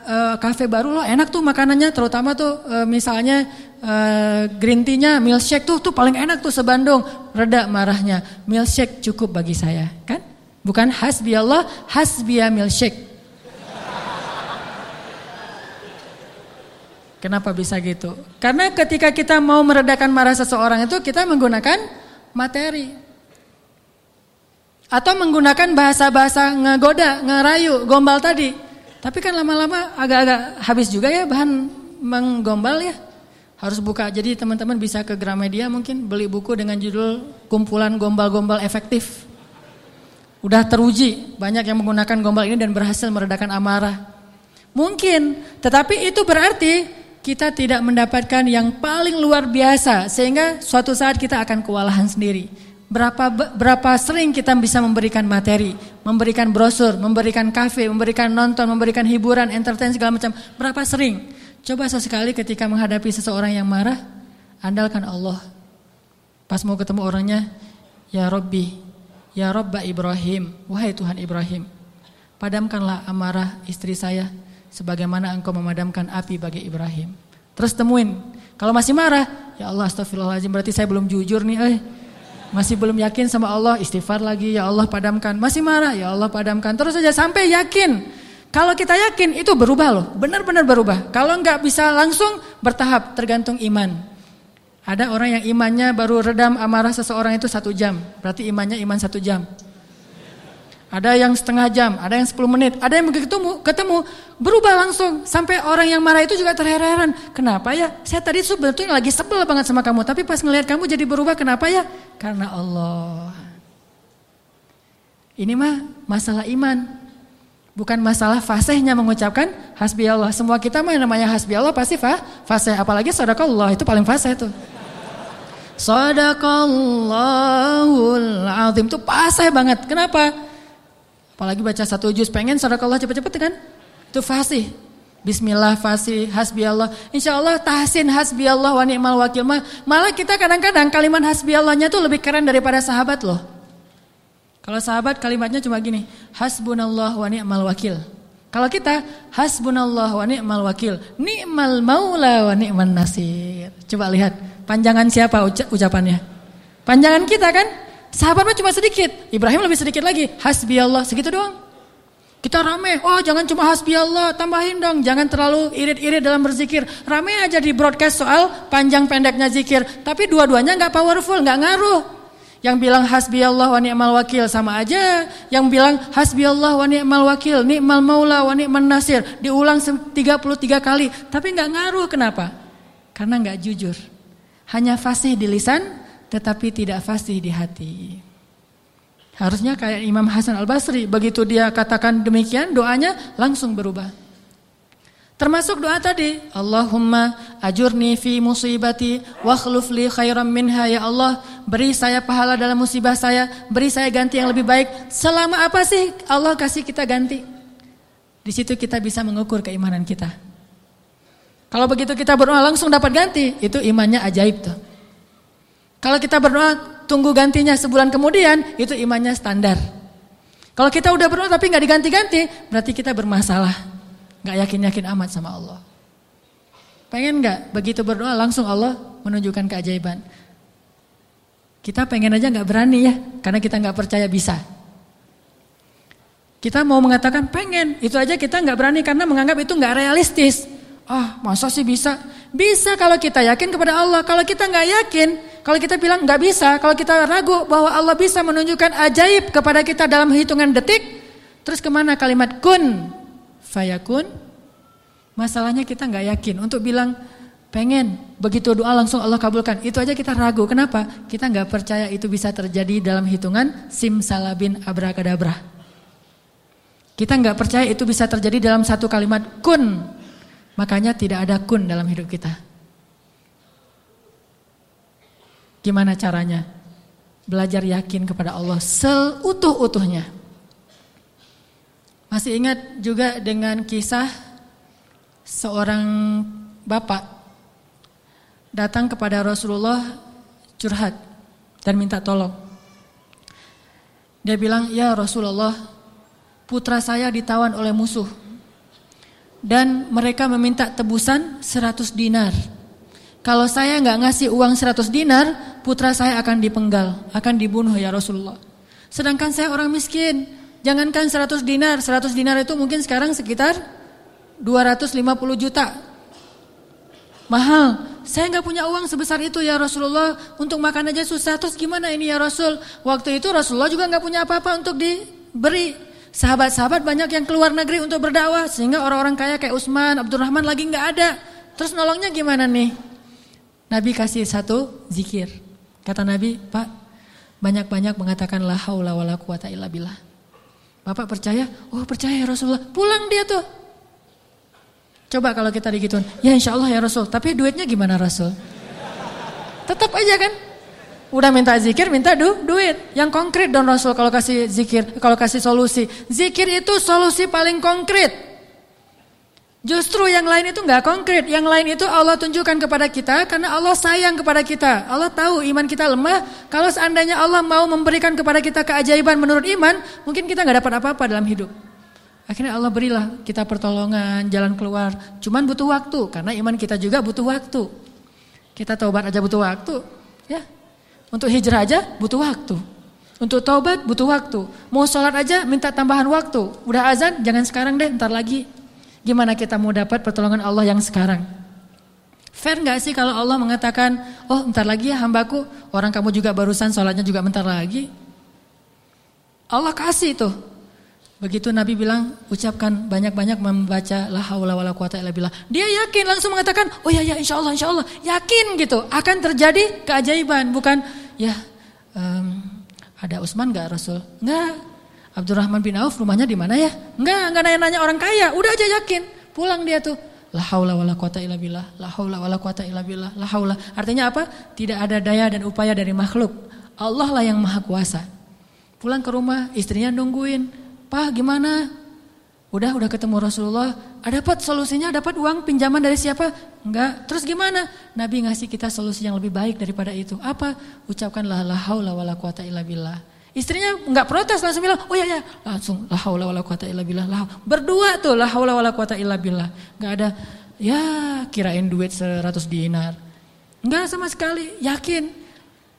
A: uh, kafe baru loh, enak tuh makanannya, terutama tuh uh, misalnya uh, green tea-nya, milkshake tuh tuh paling enak tuh sebandung. Reda marahnya, milkshake cukup bagi saya, kan? Bukan hasbi Allah, hasbiya milkshake. Kenapa bisa gitu? Karena ketika kita mau meredakan marah seseorang itu kita menggunakan materi. Atau menggunakan bahasa-bahasa ngegoda, ngerayu, gombal tadi. Tapi kan lama-lama agak-agak habis juga ya bahan menggombal ya. Harus buka. Jadi teman-teman bisa ke Gramedia mungkin beli buku dengan judul Kumpulan Gombal-Gombal Efektif. Udah teruji, banyak yang menggunakan gombal ini dan berhasil meredakan amarah. Mungkin, tetapi itu berarti kita tidak mendapatkan yang paling luar biasa sehingga suatu saat kita akan kewalahan sendiri. Berapa berapa sering kita bisa memberikan materi, memberikan brosur, memberikan kafe, memberikan nonton, memberikan hiburan, entertain segala macam. Berapa sering? Coba sesekali ketika menghadapi seseorang yang marah, andalkan Allah. Pas mau ketemu orangnya, ya Robbi, ya Robba Ibrahim, wahai Tuhan Ibrahim, padamkanlah amarah istri saya sebagaimana engkau memadamkan api bagi Ibrahim. Terus temuin, kalau masih marah, ya Allah astagfirullahaladzim berarti saya belum jujur nih, eh. Masih belum yakin sama Allah, istighfar lagi, ya Allah padamkan. Masih marah, ya Allah padamkan. Terus saja sampai yakin. Kalau kita yakin itu berubah loh, benar-benar berubah. Kalau nggak bisa langsung bertahap, tergantung iman. Ada orang yang imannya baru redam amarah seseorang itu satu jam, berarti imannya iman satu jam. Ada yang setengah jam, ada yang 10 menit, ada yang ketemu, ketemu berubah langsung sampai orang yang marah itu juga terheran-heran. Kenapa ya? Saya tadi sebetulnya lagi sebel banget sama kamu, tapi pas ngelihat kamu jadi berubah, kenapa ya? Karena Allah. Ini mah masalah iman. Bukan masalah fasihnya mengucapkan hasbi Allah. Semua kita mah namanya hasbi Allah pasti fa, fasih. Apalagi sadaqallah itu paling fasih itu. Sadaqallahul azim itu fasih banget. Kenapa? Apalagi baca satu juz pengen Allah cepet-cepet kan? Itu fasih. Bismillah fasih hasbi Allah. Insya Allah tahsin hasbi Allah wa ni'mal wakil. Malah kita kadang-kadang kalimat hasbi Allahnya tuh lebih keren daripada sahabat loh. Kalau sahabat kalimatnya cuma gini, hasbunallah wa ni'mal wakil. Kalau kita hasbunallah wa ni'mal wakil, ni'mal maula wa ni'man nasir. Coba lihat, panjangan siapa ucapannya? Panjangan kita kan? Sahabat mah cuma sedikit, Ibrahim lebih sedikit lagi. Hasbi Allah, segitu doang. Kita rame, oh jangan cuma hasbi Allah, tambahin dong. Jangan terlalu irit-irit dalam berzikir. Rame aja di broadcast soal panjang pendeknya zikir. Tapi dua-duanya nggak powerful, nggak ngaruh. Yang bilang hasbi Allah wa ni'mal wakil sama aja. Yang bilang hasbi Allah wa ni'mal wakil, ni'mal maula wa ni'man nasir. Diulang 33 kali. Tapi nggak ngaruh, kenapa? Karena nggak jujur. Hanya fasih di lisan, tetapi tidak fasih di hati. Harusnya kayak Imam Hasan Al-Basri, begitu dia katakan demikian, doanya langsung berubah. Termasuk doa tadi, Allahumma ajurni fi musibati wa li khairan minha ya Allah, beri saya pahala dalam musibah saya, beri saya ganti yang lebih baik. Selama apa sih Allah kasih kita ganti? Di situ kita bisa mengukur keimanan kita. Kalau begitu kita berdoa langsung dapat ganti, itu imannya ajaib tuh. Kalau kita berdoa tunggu gantinya sebulan kemudian, itu imannya standar. Kalau kita udah berdoa tapi nggak diganti-ganti, berarti kita bermasalah. Nggak yakin-yakin amat sama Allah. Pengen nggak begitu berdoa langsung Allah menunjukkan keajaiban. Kita pengen aja nggak berani ya, karena kita nggak percaya bisa. Kita mau mengatakan pengen, itu aja kita nggak berani karena menganggap itu nggak realistis. Ah, masa sih bisa? Bisa kalau kita yakin kepada Allah. Kalau kita nggak yakin, kalau kita bilang nggak bisa, kalau kita ragu bahwa Allah bisa menunjukkan ajaib kepada kita dalam hitungan detik, terus ke mana kalimat kun, fayakun? Masalahnya kita nggak yakin untuk bilang pengen begitu doa langsung Allah kabulkan. Itu aja kita ragu. Kenapa? Kita nggak percaya itu bisa terjadi dalam hitungan simsalabin abrakadabra. Kita nggak percaya itu bisa terjadi dalam satu kalimat kun. Makanya tidak ada kun dalam hidup kita. Gimana caranya? Belajar yakin kepada Allah seutuh-utuhnya. Masih ingat juga dengan kisah seorang bapak datang kepada Rasulullah curhat dan minta tolong. Dia bilang, "Ya Rasulullah, putra saya ditawan oleh musuh dan mereka meminta tebusan 100 dinar." Kalau saya nggak ngasih uang 100 dinar, putra saya akan dipenggal, akan dibunuh ya Rasulullah. Sedangkan saya orang miskin. Jangankan 100 dinar, 100 dinar itu mungkin sekarang sekitar 250 juta. Mahal. Saya nggak punya uang sebesar itu ya Rasulullah. Untuk makan aja susah. Terus gimana ini ya Rasul? Waktu itu Rasulullah juga nggak punya apa-apa untuk diberi. Sahabat-sahabat banyak yang keluar negeri untuk berdakwah. Sehingga orang-orang kaya kayak Utsman, Abdurrahman lagi nggak ada. Terus nolongnya gimana nih? Nabi kasih satu zikir. Kata Nabi, Pak, banyak-banyak mengatakan la haula wala quwata illa billah. Bapak percaya? Oh percaya ya Rasulullah. Pulang dia tuh. Coba kalau kita digituin, ya insya Allah ya Rasul. Tapi duitnya gimana Rasul? Tetap aja kan? Udah minta zikir, minta du, duit. Yang konkret don Rasul kalau kasih zikir, kalau kasih solusi. Zikir itu solusi paling konkret. Justru yang lain itu nggak konkret. Yang lain itu Allah tunjukkan kepada kita karena Allah sayang kepada kita. Allah tahu iman kita lemah. Kalau seandainya Allah mau memberikan kepada kita keajaiban menurut iman, mungkin kita nggak dapat apa-apa dalam hidup. Akhirnya Allah berilah kita pertolongan, jalan keluar. Cuman butuh waktu karena iman kita juga butuh waktu. Kita taubat aja butuh waktu, ya. Untuk hijrah aja butuh waktu. Untuk taubat butuh waktu. Mau sholat aja minta tambahan waktu. Udah azan jangan sekarang deh, ntar lagi. Gimana kita mau dapat pertolongan Allah yang sekarang? Fair nggak sih kalau Allah mengatakan, oh ntar lagi ya hambaku, orang kamu juga barusan sholatnya juga bentar lagi. Allah kasih tuh. Begitu Nabi bilang, ucapkan banyak-banyak membaca la haula wala quwata illa billah. Dia yakin langsung mengatakan, "Oh ya ya insyaallah insyaallah." Yakin gitu, akan terjadi keajaiban, bukan ya um, ada Utsman gak Rasul? Enggak. Abdurrahman bin Auf rumahnya di mana ya? Enggak, enggak nanya-nanya orang kaya, udah aja yakin. Pulang dia tuh. La haula wala quwata illa billah. La haula wala quwata illa billah. La haula. Artinya apa? Tidak ada daya dan upaya dari makhluk. Allah lah yang maha kuasa. Pulang ke rumah, istrinya nungguin. Pak gimana? Udah, udah ketemu Rasulullah. Dapat solusinya, dapat uang pinjaman dari siapa? Enggak. Terus gimana? Nabi ngasih kita solusi yang lebih baik daripada itu. Apa? Ucapkanlah la haula wala quwata illa billah. Istrinya enggak protes langsung bilang, "Oh iya ya." Langsung la haula wala quwata illa billah. Berdua tuh la haula wala quwata illa billah. Enggak ada ya kirain duit 100 dinar. Enggak sama sekali, yakin.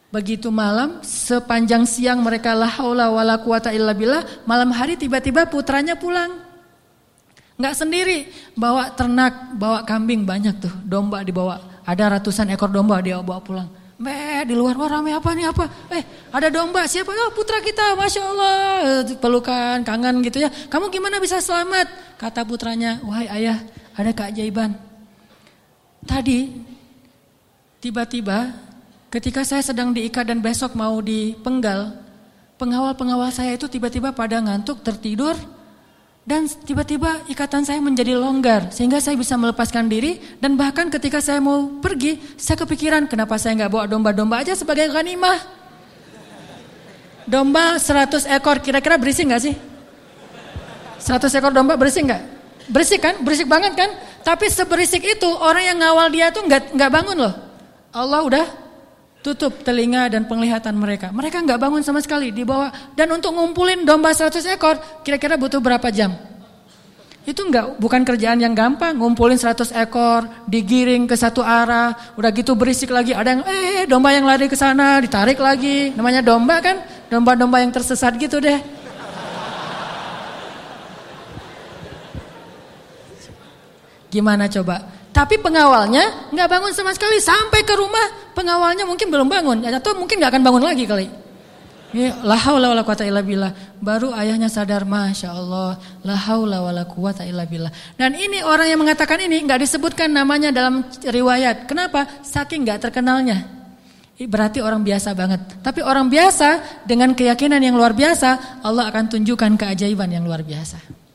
A: Begitu malam, sepanjang siang mereka la haula wala quwata illa billah, malam hari tiba-tiba putranya pulang. Enggak sendiri, bawa ternak, bawa kambing banyak tuh, domba dibawa. Ada ratusan ekor domba dia bawa pulang. Be, di luar wah rame apa nih apa? Eh, ada domba siapa? Oh, putra kita, masya Allah, pelukan, kangen gitu ya. Kamu gimana bisa selamat? Kata putranya, wahai ayah, ada keajaiban. Tadi tiba-tiba Ketika saya sedang diikat dan besok mau dipenggal, pengawal-pengawal saya itu tiba-tiba pada ngantuk, tertidur, dan tiba-tiba ikatan saya menjadi longgar sehingga saya bisa melepaskan diri dan bahkan ketika saya mau pergi saya kepikiran kenapa saya nggak bawa domba-domba aja sebagai ghanimah? Domba 100 ekor kira-kira berisik nggak sih? 100 ekor domba berisik nggak? Berisik kan? Berisik banget kan? Tapi seberisik itu orang yang ngawal dia tuh nggak bangun loh. Allah udah tutup telinga dan penglihatan mereka. Mereka nggak bangun sama sekali, dibawa dan untuk ngumpulin domba 100 ekor kira-kira butuh berapa jam? Itu enggak bukan kerjaan yang gampang, ngumpulin 100 ekor, digiring ke satu arah, udah gitu berisik lagi, ada yang eh domba yang lari ke sana, ditarik lagi. Namanya domba kan? Domba-domba yang tersesat gitu deh. Gimana coba? Tapi pengawalnya nggak bangun sama sekali sampai ke rumah pengawalnya mungkin belum bangun atau mungkin nggak akan bangun lagi kali. Ya, la wala illa billah. Baru ayahnya sadar, Masya Allah, la wala illa. Dan ini orang yang mengatakan ini nggak disebutkan namanya dalam riwayat. Kenapa? Saking nggak terkenalnya. Berarti orang biasa banget. Tapi orang biasa dengan keyakinan yang luar biasa, Allah akan tunjukkan keajaiban yang luar biasa.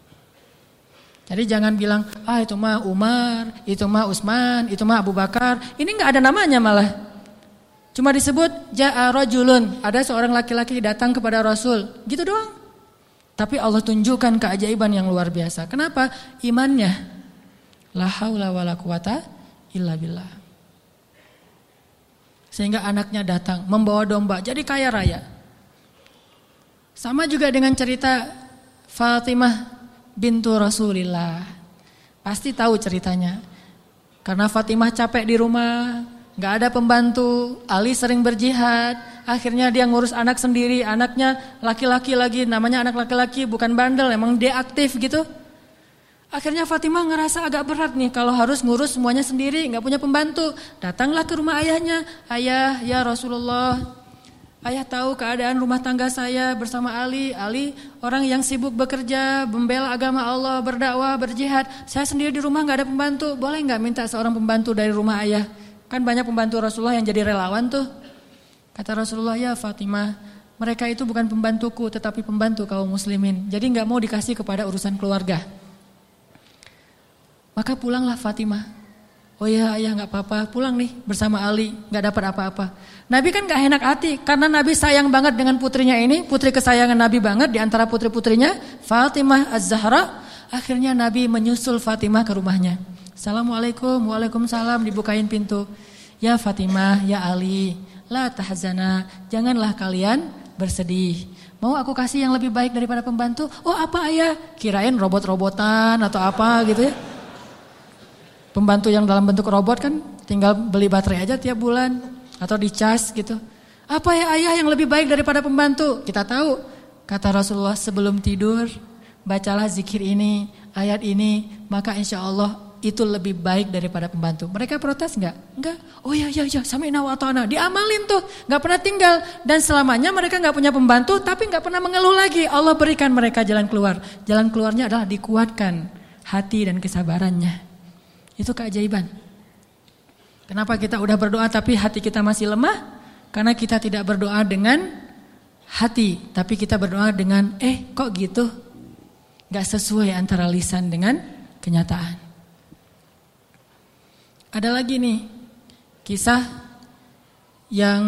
A: Jadi jangan bilang, ah itu mah Umar, itu mah Utsman, itu mah Abu Bakar. Ini nggak ada namanya malah. Cuma disebut ja'a rajulun, ada seorang laki-laki datang kepada Rasul. Gitu doang. Tapi Allah tunjukkan keajaiban yang luar biasa. Kenapa? Imannya. La haula wala quwata illa billah. Sehingga anaknya datang membawa domba, jadi kaya raya. Sama juga dengan cerita Fatimah bintu Rasulillah. Pasti tahu ceritanya. Karena Fatimah capek di rumah, nggak ada pembantu, Ali sering berjihad, akhirnya dia ngurus anak sendiri, anaknya laki-laki lagi, namanya anak laki-laki bukan bandel, emang dia aktif gitu. Akhirnya Fatimah ngerasa agak berat nih kalau harus ngurus semuanya sendiri, nggak punya pembantu. Datanglah ke rumah ayahnya, ayah ya Rasulullah, Ayah tahu keadaan rumah tangga saya bersama Ali. Ali orang yang sibuk bekerja, membela agama Allah, berdakwah, berjihad. Saya sendiri di rumah nggak ada pembantu. Boleh nggak minta seorang pembantu dari rumah ayah? Kan banyak pembantu Rasulullah yang jadi relawan tuh. Kata Rasulullah ya Fatimah, mereka itu bukan pembantuku tetapi pembantu kaum muslimin. Jadi nggak mau dikasih kepada urusan keluarga. Maka pulanglah Fatimah. Oh ya ayah nggak apa-apa, pulang nih bersama Ali, nggak dapat apa-apa. Nabi kan nggak enak hati karena Nabi sayang banget dengan putrinya ini, putri kesayangan Nabi banget di antara putri-putrinya, Fatimah Az-Zahra. Akhirnya Nabi menyusul Fatimah ke rumahnya. Assalamualaikum, waalaikumsalam, dibukain pintu. Ya Fatimah, ya Ali, la tahzana, janganlah kalian bersedih. Mau aku kasih yang lebih baik daripada pembantu? Oh apa ayah? Kirain robot-robotan atau apa gitu ya. Pembantu yang dalam bentuk robot kan tinggal beli baterai aja tiap bulan atau dicas gitu. Apa ya ayah yang lebih baik daripada pembantu? Kita tahu. Kata Rasulullah sebelum tidur, bacalah zikir ini, ayat ini, maka insya Allah itu lebih baik daripada pembantu. Mereka protes nggak? Enggak. Oh ya ya ya, sampai nawatona. Diamalin tuh, nggak pernah tinggal. Dan selamanya mereka nggak punya pembantu, tapi nggak pernah mengeluh lagi. Allah berikan mereka jalan keluar. Jalan keluarnya adalah dikuatkan hati dan kesabarannya. Itu keajaiban. Kenapa kita udah berdoa tapi hati kita masih lemah? Karena kita tidak berdoa dengan hati, tapi kita berdoa dengan eh kok gitu? Gak sesuai antara lisan dengan kenyataan. Ada lagi nih kisah yang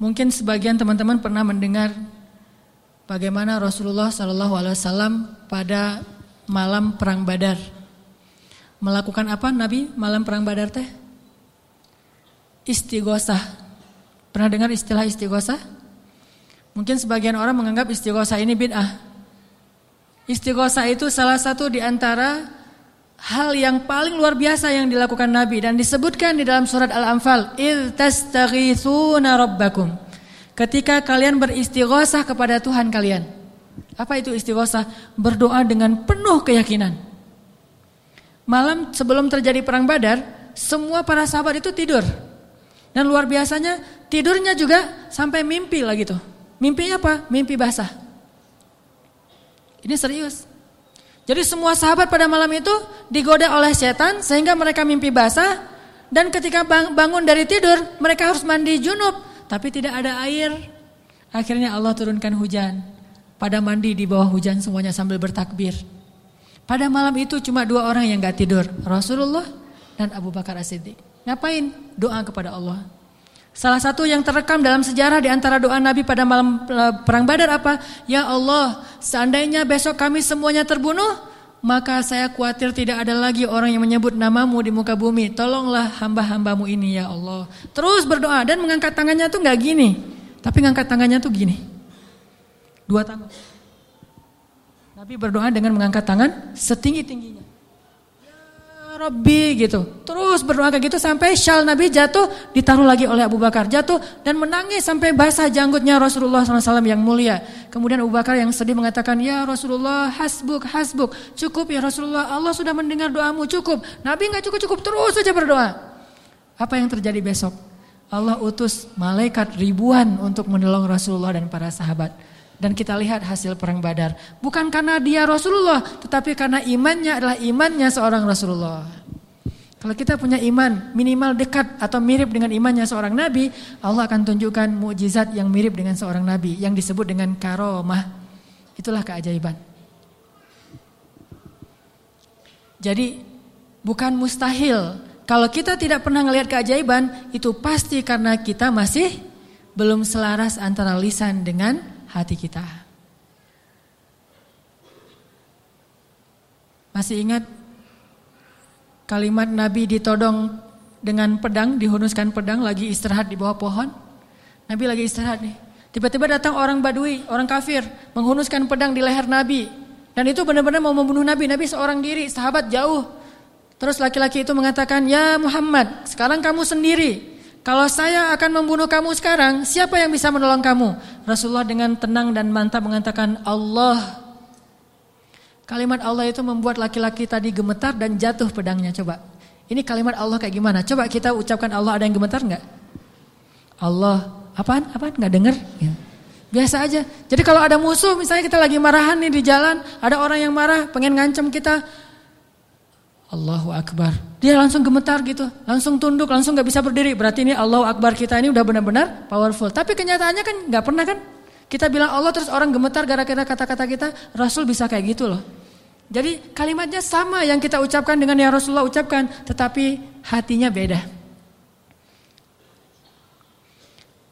A: mungkin sebagian teman-teman pernah mendengar bagaimana Rasulullah Shallallahu Alaihi Wasallam pada malam perang Badar melakukan apa Nabi malam perang Badar teh? Istighosah. Pernah dengar istilah istighosah? Mungkin sebagian orang menganggap istighosah ini bid'ah. Istighosah itu salah satu di antara hal yang paling luar biasa yang dilakukan Nabi dan disebutkan di dalam surat Al-Anfal, "Idz tastaghitsuna rabbakum." Ketika kalian beristighosah kepada Tuhan kalian. Apa itu istighosah? Berdoa dengan penuh keyakinan. Malam sebelum terjadi perang Badar, semua para sahabat itu tidur. Dan luar biasanya tidurnya juga sampai mimpi lah gitu. Mimpinya apa? Mimpi basah. Ini serius. Jadi semua sahabat pada malam itu digoda oleh setan sehingga mereka mimpi basah dan ketika bangun dari tidur mereka harus mandi junub tapi tidak ada air. Akhirnya Allah turunkan hujan. Pada mandi di bawah hujan semuanya sambil bertakbir. Pada malam itu cuma dua orang yang gak tidur, Rasulullah dan Abu Bakar As-Siddiq. Ngapain? Doa kepada Allah. Salah satu yang terekam dalam sejarah di antara doa Nabi pada malam eh, perang Badar apa? Ya Allah, seandainya besok kami semuanya terbunuh, maka saya khawatir tidak ada lagi orang yang menyebut namamu di muka bumi. Tolonglah hamba-hambamu ini ya Allah. Terus berdoa dan mengangkat tangannya tuh nggak gini, tapi mengangkat tangannya tuh gini. Dua tangan. Nabi berdoa dengan mengangkat tangan setinggi-tingginya. Rabbi gitu. Terus berdoa kayak gitu sampai syal Nabi jatuh ditaruh lagi oleh Abu Bakar. Jatuh dan menangis sampai basah janggutnya Rasulullah SAW yang mulia. Kemudian Abu Bakar yang sedih mengatakan, Ya Rasulullah hasbuk hasbuk. Cukup ya Rasulullah Allah sudah mendengar doamu cukup. Nabi nggak cukup-cukup terus saja berdoa. Apa yang terjadi besok? Allah utus malaikat ribuan untuk menolong Rasulullah dan para sahabat. Dan kita lihat hasil perang badar. Bukan karena dia Rasulullah, tetapi karena imannya adalah imannya seorang Rasulullah. Kalau kita punya iman minimal dekat atau mirip dengan imannya seorang nabi, Allah akan tunjukkan mukjizat yang mirip dengan seorang nabi yang disebut dengan karomah. Itulah keajaiban. Jadi bukan mustahil kalau kita tidak pernah melihat keajaiban itu pasti karena kita masih belum selaras antara lisan dengan hati kita. Masih ingat kalimat Nabi ditodong dengan pedang, dihunuskan pedang lagi istirahat di bawah pohon? Nabi lagi istirahat nih. Tiba-tiba datang orang Badui, orang kafir, menghunuskan pedang di leher Nabi. Dan itu benar-benar mau membunuh Nabi. Nabi seorang diri, sahabat jauh. Terus laki-laki itu mengatakan, "Ya Muhammad, sekarang kamu sendiri. Kalau saya akan membunuh kamu sekarang, siapa yang bisa menolong kamu? Rasulullah dengan tenang dan mantap mengatakan Allah. Kalimat Allah itu membuat laki-laki tadi gemetar dan jatuh pedangnya. Coba, ini kalimat Allah kayak gimana? Coba kita ucapkan Allah ada yang gemetar nggak? Allah, apaan? Apaan? Nggak dengar? Ya. Biasa aja. Jadi kalau ada musuh, misalnya kita lagi marahan nih di jalan, ada orang yang marah, pengen ngancam kita, Allahu Akbar. Dia langsung gemetar gitu, langsung tunduk, langsung gak bisa berdiri. Berarti ini Allahu Akbar kita ini udah benar-benar powerful. Tapi kenyataannya kan gak pernah kan? Kita bilang Allah terus orang gemetar gara-gara kata-kata kita. Rasul bisa kayak gitu loh. Jadi kalimatnya sama yang kita ucapkan dengan yang Rasulullah ucapkan, tetapi hatinya beda.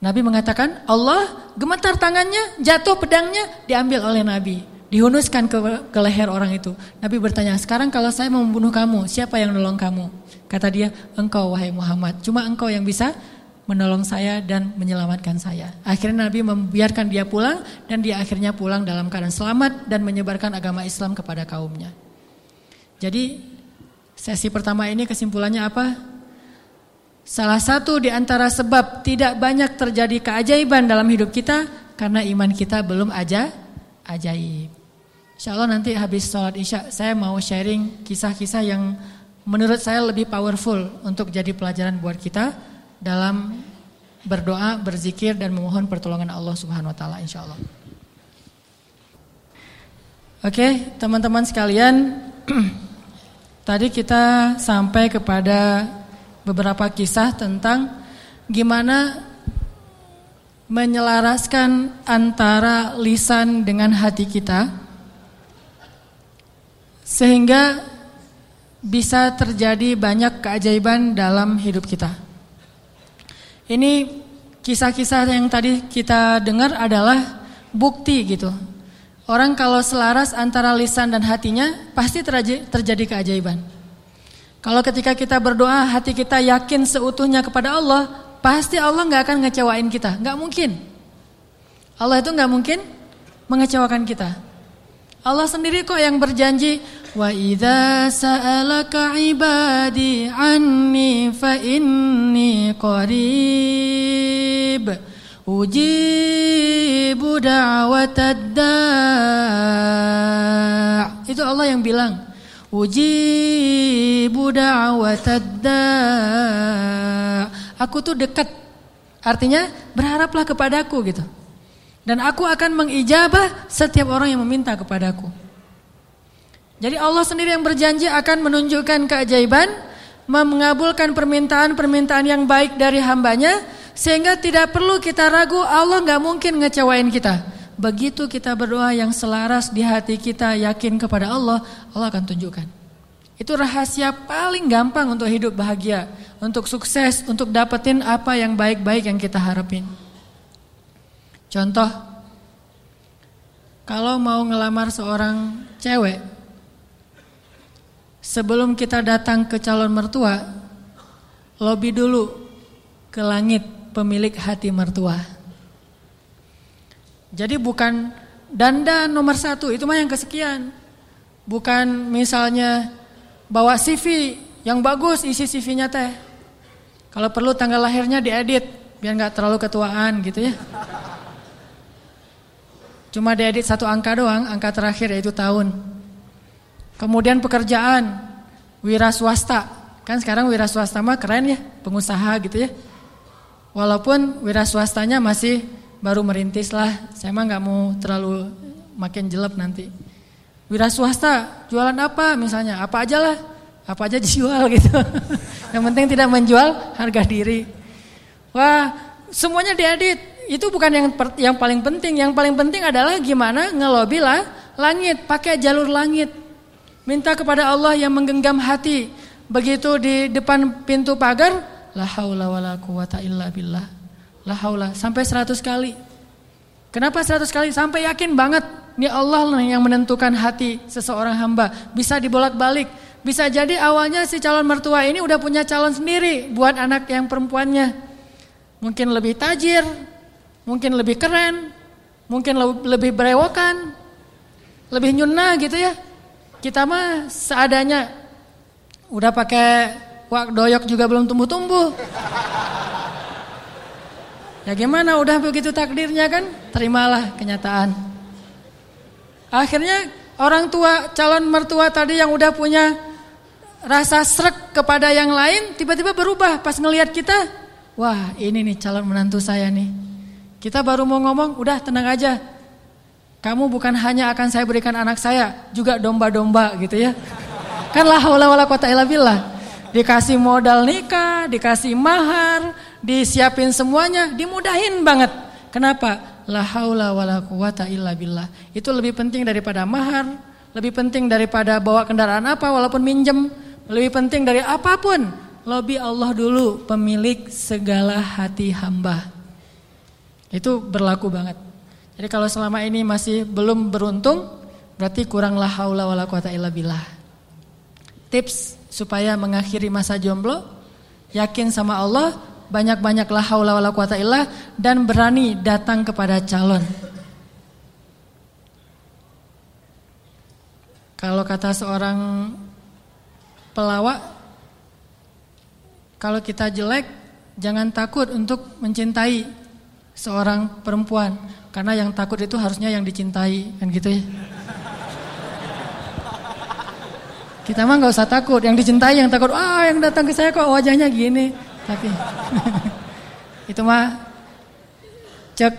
A: Nabi mengatakan, Allah gemetar tangannya, jatuh pedangnya, diambil oleh Nabi. Dihunuskan ke, ke leher orang itu. Nabi bertanya, sekarang kalau saya membunuh kamu, siapa yang nolong kamu? Kata dia, engkau wahai Muhammad. Cuma engkau yang bisa menolong saya dan menyelamatkan saya. Akhirnya Nabi membiarkan dia pulang dan dia akhirnya pulang dalam keadaan selamat dan menyebarkan agama Islam kepada kaumnya. Jadi sesi pertama ini kesimpulannya apa? Salah satu di antara sebab tidak banyak terjadi keajaiban dalam hidup kita karena iman kita belum aja ajaib. Insya Allah nanti habis sholat isya saya mau sharing kisah-kisah yang menurut saya lebih powerful untuk jadi pelajaran buat kita dalam berdoa, berzikir dan memohon pertolongan Allah Subhanahu wa taala insyaallah. Oke, teman-teman sekalian, tadi kita sampai kepada beberapa kisah tentang gimana menyelaraskan antara lisan dengan hati kita sehingga bisa terjadi banyak keajaiban dalam hidup kita. Ini kisah-kisah yang tadi kita dengar adalah bukti gitu. Orang kalau selaras antara lisan dan hatinya pasti terjadi keajaiban. Kalau ketika kita berdoa hati kita yakin seutuhnya kepada Allah, pasti Allah nggak akan ngecewain kita, nggak mungkin. Allah itu nggak mungkin mengecewakan kita. Allah sendiri kok yang berjanji Wa idza sa'alaka ibadi anni fa inni qarib. Ujibu da'watad da' Itu Allah yang bilang Ujibu da'watad da' Aku tuh dekat Artinya berharaplah kepadaku gitu Dan aku akan mengijabah setiap orang yang meminta kepadaku jadi Allah sendiri yang berjanji akan menunjukkan keajaiban, mengabulkan permintaan-permintaan yang baik dari hambanya, sehingga tidak perlu kita ragu Allah nggak mungkin ngecewain kita. Begitu kita berdoa yang selaras di hati kita yakin kepada Allah, Allah akan tunjukkan. Itu rahasia paling gampang untuk hidup bahagia, untuk sukses, untuk dapetin apa yang baik-baik yang kita harapin. Contoh, kalau mau ngelamar seorang cewek, Sebelum kita datang ke calon mertua, lobby dulu ke langit pemilik hati mertua. Jadi bukan danda nomor satu, itu mah yang kesekian. Bukan misalnya bawa CV yang bagus isi CV-nya teh. Kalau perlu tanggal lahirnya diedit biar nggak terlalu ketuaan gitu ya. Cuma diedit satu angka doang, angka terakhir yaitu tahun. Kemudian pekerjaan wira swasta. Kan sekarang wira swasta mah keren ya, pengusaha gitu ya. Walaupun wira swastanya masih baru merintis lah. Saya mah nggak mau terlalu makin jelek nanti. Wira swasta jualan apa misalnya? Apa aja lah. Apa aja dijual gitu. Yang penting tidak menjual harga diri. Wah, semuanya diedit. Itu bukan yang yang paling penting. Yang paling penting adalah gimana ngelobi lah langit, pakai jalur langit. Minta kepada Allah yang menggenggam hati. Begitu di depan pintu pagar, la haula wala quwata illa billah. La haula sampai 100 kali. Kenapa 100 kali? Sampai yakin banget ini Allah yang menentukan hati seseorang hamba. Bisa dibolak-balik. Bisa jadi awalnya si calon mertua ini udah punya calon sendiri buat anak yang perempuannya. Mungkin lebih tajir, mungkin lebih keren, mungkin lebih berewokan, lebih nyuna gitu ya. Kita mah seadanya udah pakai wak doyok juga belum tumbuh-tumbuh. Ya gimana udah begitu takdirnya kan? Terimalah kenyataan. Akhirnya orang tua calon mertua tadi yang udah punya rasa srek kepada yang lain tiba-tiba berubah pas ngelihat kita. Wah, ini nih calon menantu saya nih. Kita baru mau ngomong, udah tenang aja. Kamu bukan hanya akan saya berikan anak saya, juga domba-domba gitu ya. Kan la haula wala quwata illa billah. Dikasih modal nikah, dikasih mahar, disiapin semuanya, dimudahin banget. Kenapa? La haula wala quwata illa billah. Itu lebih penting daripada mahar, lebih penting daripada bawa kendaraan apa walaupun minjem, lebih penting dari apa pun, lebih Allah dulu pemilik segala hati hamba. Itu berlaku banget. Jadi kalau selama ini masih belum beruntung, berarti kuranglah haula wala quwata illa billah. Tips supaya mengakhiri masa jomblo, yakin sama Allah, banyak-banyaklah haula wala quwata illa dan berani datang kepada calon. Kalau kata seorang pelawak, kalau kita jelek, jangan takut untuk mencintai seorang perempuan karena yang takut itu harusnya yang dicintai kan gitu ya. Kita mah nggak usah takut, yang dicintai yang takut, ah yang datang ke saya kok wajahnya gini. Tapi itu mah cek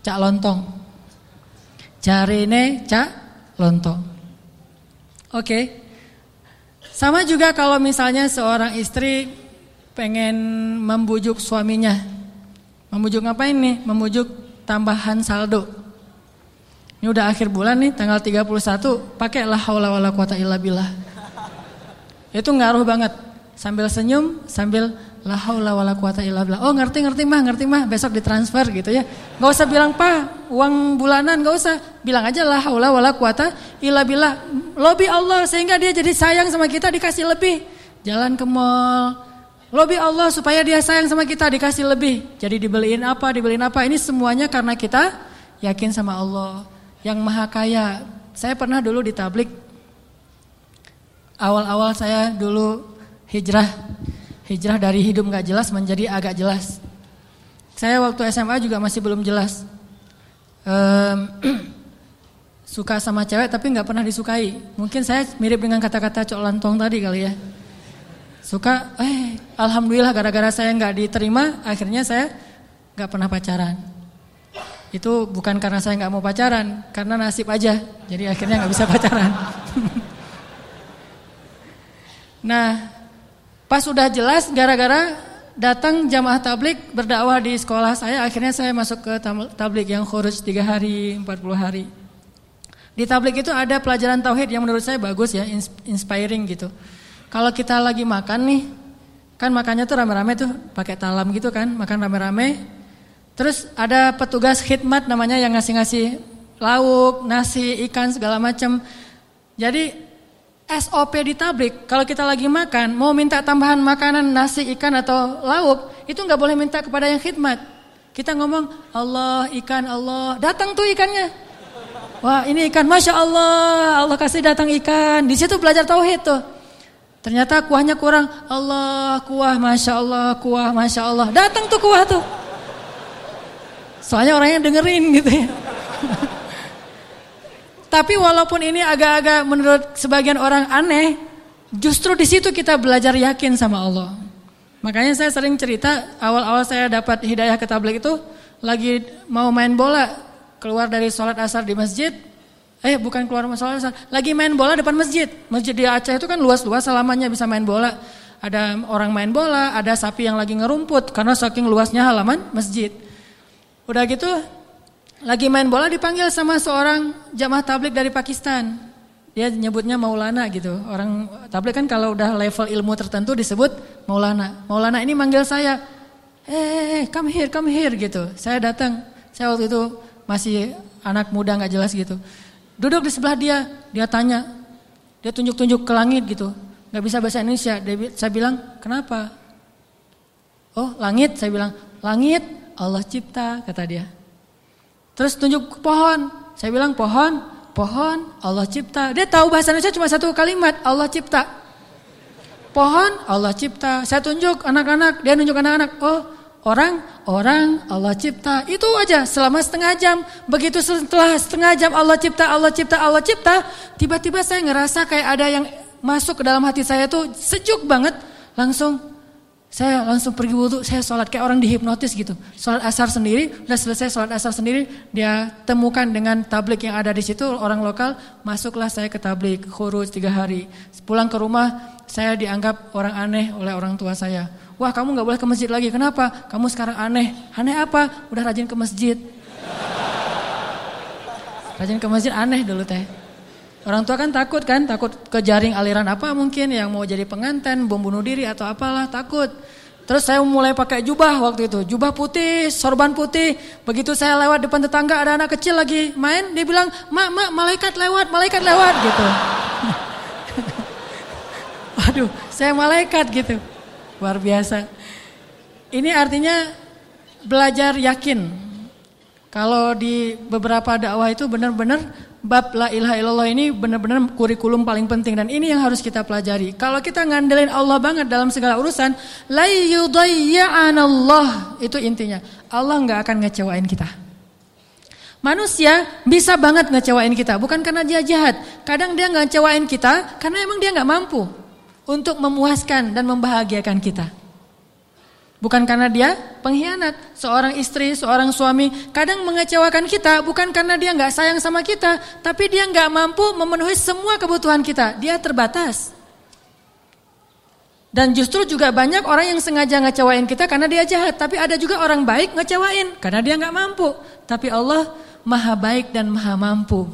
A: cak lontong. Cari ini cak lontong. Oke. Okay. Sama juga kalau misalnya seorang istri pengen membujuk suaminya. Membujuk apa ini? Membujuk tambahan saldo. Ini udah akhir bulan nih, tanggal 31, pakailah haula wala quwata illa billah. Itu ngaruh banget. Sambil senyum, sambil la haula wala quwata illa billah. Oh, ngerti ngerti mah, ngerti mah, besok ditransfer gitu ya. Gak usah bilang, "Pak, uang bulanan gak usah." Bilang aja la haula wala quwata illa billah. Lobby Allah sehingga dia jadi sayang sama kita dikasih lebih. Jalan ke mall, Lobby Allah supaya dia sayang sama kita dikasih lebih. Jadi dibeliin apa, dibeliin apa. Ini semuanya karena kita yakin sama Allah yang maha kaya. Saya pernah dulu di tablik. Awal-awal saya dulu hijrah. Hijrah dari hidup gak jelas menjadi agak jelas. Saya waktu SMA juga masih belum jelas. Um, suka sama cewek tapi nggak pernah disukai. Mungkin saya mirip dengan kata-kata Cok Lantong tadi kali ya suka eh alhamdulillah gara-gara saya nggak diterima akhirnya saya nggak pernah pacaran. Itu bukan karena saya nggak mau pacaran karena nasib aja. Jadi akhirnya nggak bisa pacaran. Nah pas sudah jelas gara-gara datang jamaah tablik berdakwah di sekolah saya akhirnya saya masuk ke tablik yang khuruj tiga hari 40 hari. Di tablik itu ada pelajaran tauhid yang menurut saya bagus ya inspiring gitu kalau kita lagi makan nih, kan makannya tuh rame-rame tuh pakai talam gitu kan, makan rame-rame. Terus ada petugas khidmat namanya yang ngasih-ngasih lauk, nasi, ikan segala macam. Jadi SOP di tablik, kalau kita lagi makan, mau minta tambahan makanan, nasi, ikan atau lauk, itu nggak boleh minta kepada yang khidmat. Kita ngomong Allah, ikan Allah, datang tuh ikannya. Wah ini ikan, masya Allah, Allah kasih datang ikan. Di situ belajar tauhid tuh. Ternyata kuahnya kurang. Allah, kuah, masya Allah, kuah, masya Allah. Datang tuh kuah tuh. Soalnya orangnya dengerin gitu ya. Tapi walaupun ini agak-agak menurut sebagian orang aneh, justru di situ kita belajar yakin sama Allah. Makanya saya sering cerita awal-awal saya dapat hidayah ke tablik itu lagi mau main bola keluar dari sholat asar di masjid Eh bukan keluar masalah, lagi main bola depan masjid. Masjid di Aceh itu kan luas-luas selamanya bisa main bola. Ada orang main bola, ada sapi yang lagi ngerumput karena saking luasnya halaman masjid. Udah gitu lagi main bola dipanggil sama seorang jamaah tablik dari Pakistan. Dia nyebutnya Maulana gitu. Orang tablik kan kalau udah level ilmu tertentu disebut Maulana. Maulana ini manggil saya, eh come here, come here gitu. Saya datang. Saya waktu itu masih anak muda nggak jelas gitu. Duduk di sebelah dia, dia tanya, dia tunjuk-tunjuk ke langit gitu, nggak bisa bahasa Indonesia. Dia, saya bilang, kenapa? Oh langit, saya bilang, langit Allah cipta, kata dia. Terus tunjuk ke pohon, saya bilang pohon, pohon Allah cipta. Dia tahu bahasa Indonesia cuma satu kalimat, Allah cipta. Pohon Allah cipta. Saya tunjuk anak-anak, dia nunjuk anak-anak. Oh Orang, orang Allah cipta. Itu aja selama setengah jam. Begitu setelah setengah jam Allah cipta, Allah cipta, Allah cipta. Tiba-tiba saya ngerasa kayak ada yang masuk ke dalam hati saya tuh sejuk banget. Langsung saya langsung pergi wudhu, saya sholat kayak orang dihipnotis gitu. Sholat asar sendiri, udah selesai sholat asar sendiri, dia temukan dengan tablik yang ada di situ, orang lokal, masuklah saya ke tablik, khurus tiga hari. Pulang ke rumah, saya dianggap orang aneh oleh orang tua saya. Wah kamu gak boleh ke masjid lagi. Kenapa? Kamu sekarang aneh. Aneh apa? Udah rajin ke masjid. Rajin ke masjid aneh dulu teh. Orang tua kan takut kan, takut ke jaring aliran apa mungkin yang mau jadi pengantin, bom bunuh diri atau apalah, takut. Terus saya mulai pakai jubah waktu itu, jubah putih, sorban putih. Begitu saya lewat depan tetangga ada anak kecil lagi main, dia bilang, "Mak, mak, malaikat lewat, malaikat lewat." gitu. Waduh, saya malaikat gitu. Luar biasa. Ini artinya belajar yakin. Kalau di beberapa dakwah itu benar-benar bab la ilaha illallah ini benar-benar kurikulum paling penting dan ini yang harus kita pelajari. Kalau kita ngandelin Allah banget dalam segala urusan, la Allah itu intinya. Allah nggak akan ngecewain kita. Manusia bisa banget ngecewain kita, bukan karena dia jahat. Kadang dia nggak ngecewain kita karena emang dia nggak mampu untuk memuaskan dan membahagiakan kita. Bukan karena dia pengkhianat. Seorang istri, seorang suami kadang mengecewakan kita bukan karena dia nggak sayang sama kita, tapi dia nggak mampu memenuhi semua kebutuhan kita. Dia terbatas. Dan justru juga banyak orang yang sengaja ngecewain kita karena dia jahat, tapi ada juga orang baik ngecewain karena dia nggak mampu. Tapi Allah maha baik dan maha mampu.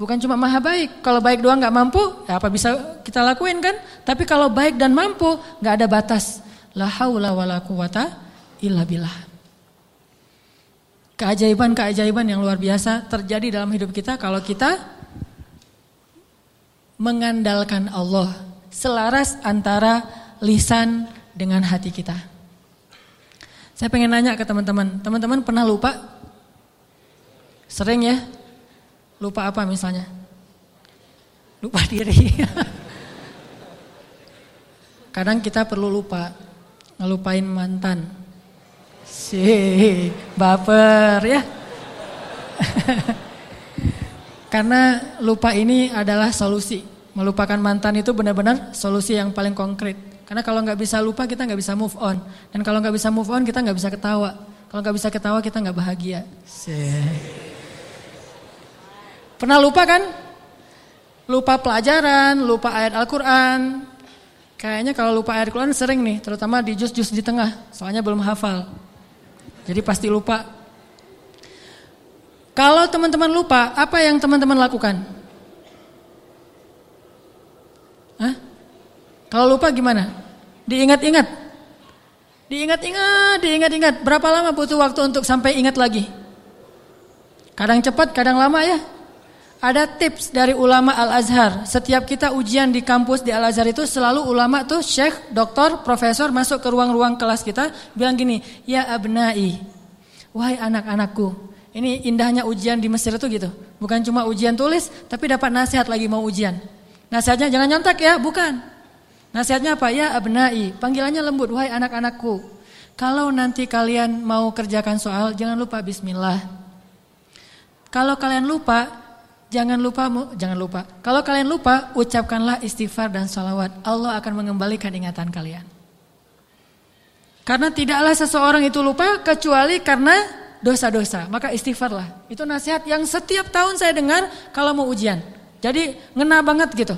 A: Bukan cuma maha baik, kalau baik doang nggak mampu, ya apa bisa kita lakuin kan? Tapi kalau baik dan mampu, nggak ada batas. La haula wala quwata illa billah. Keajaiban-keajaiban yang luar biasa terjadi dalam hidup kita kalau kita mengandalkan Allah, selaras antara lisan dengan hati kita. Saya pengen nanya ke teman-teman, teman-teman pernah lupa? Sering ya? Lupa apa misalnya? Lupa diri. Kadang kita perlu lupa ngelupain mantan. Si baper ya. Karena lupa ini adalah solusi. Melupakan mantan itu benar-benar solusi yang paling konkret. Karena kalau nggak bisa lupa kita nggak bisa move on. Dan kalau nggak bisa move on kita nggak bisa ketawa. Kalau nggak bisa ketawa kita nggak bahagia. Si. Pernah lupa kan? Lupa pelajaran, lupa ayat Al-Quran, Kayaknya kalau lupa air Quran sering nih, terutama di jus-jus di tengah, soalnya belum hafal. Jadi pasti lupa. Kalau teman-teman lupa, apa yang teman-teman lakukan? Hah? Kalau lupa gimana? Diingat-ingat. Diingat-ingat, diingat-ingat. Berapa lama butuh waktu untuk sampai ingat lagi? Kadang cepat, kadang lama ya. Ada tips dari ulama Al-Azhar. Setiap kita ujian di kampus di Al-Azhar itu selalu ulama tuh syekh, doktor, profesor masuk ke ruang-ruang kelas kita bilang gini, "Ya abnai, wahai anak-anakku." Ini indahnya ujian di Mesir itu gitu. Bukan cuma ujian tulis, tapi dapat nasihat lagi mau ujian. Nasihatnya jangan nyontek ya, bukan. Nasihatnya apa? Ya abnai, panggilannya lembut, wahai anak-anakku. Kalau nanti kalian mau kerjakan soal, jangan lupa bismillah. Kalau kalian lupa, Jangan lupa, jangan lupa. Kalau kalian lupa, ucapkanlah istighfar dan salawat. Allah akan mengembalikan ingatan kalian. Karena tidaklah seseorang itu lupa kecuali karena dosa-dosa. Maka istighfarlah. Itu nasihat yang setiap tahun saya dengar kalau mau ujian. Jadi ngena banget gitu.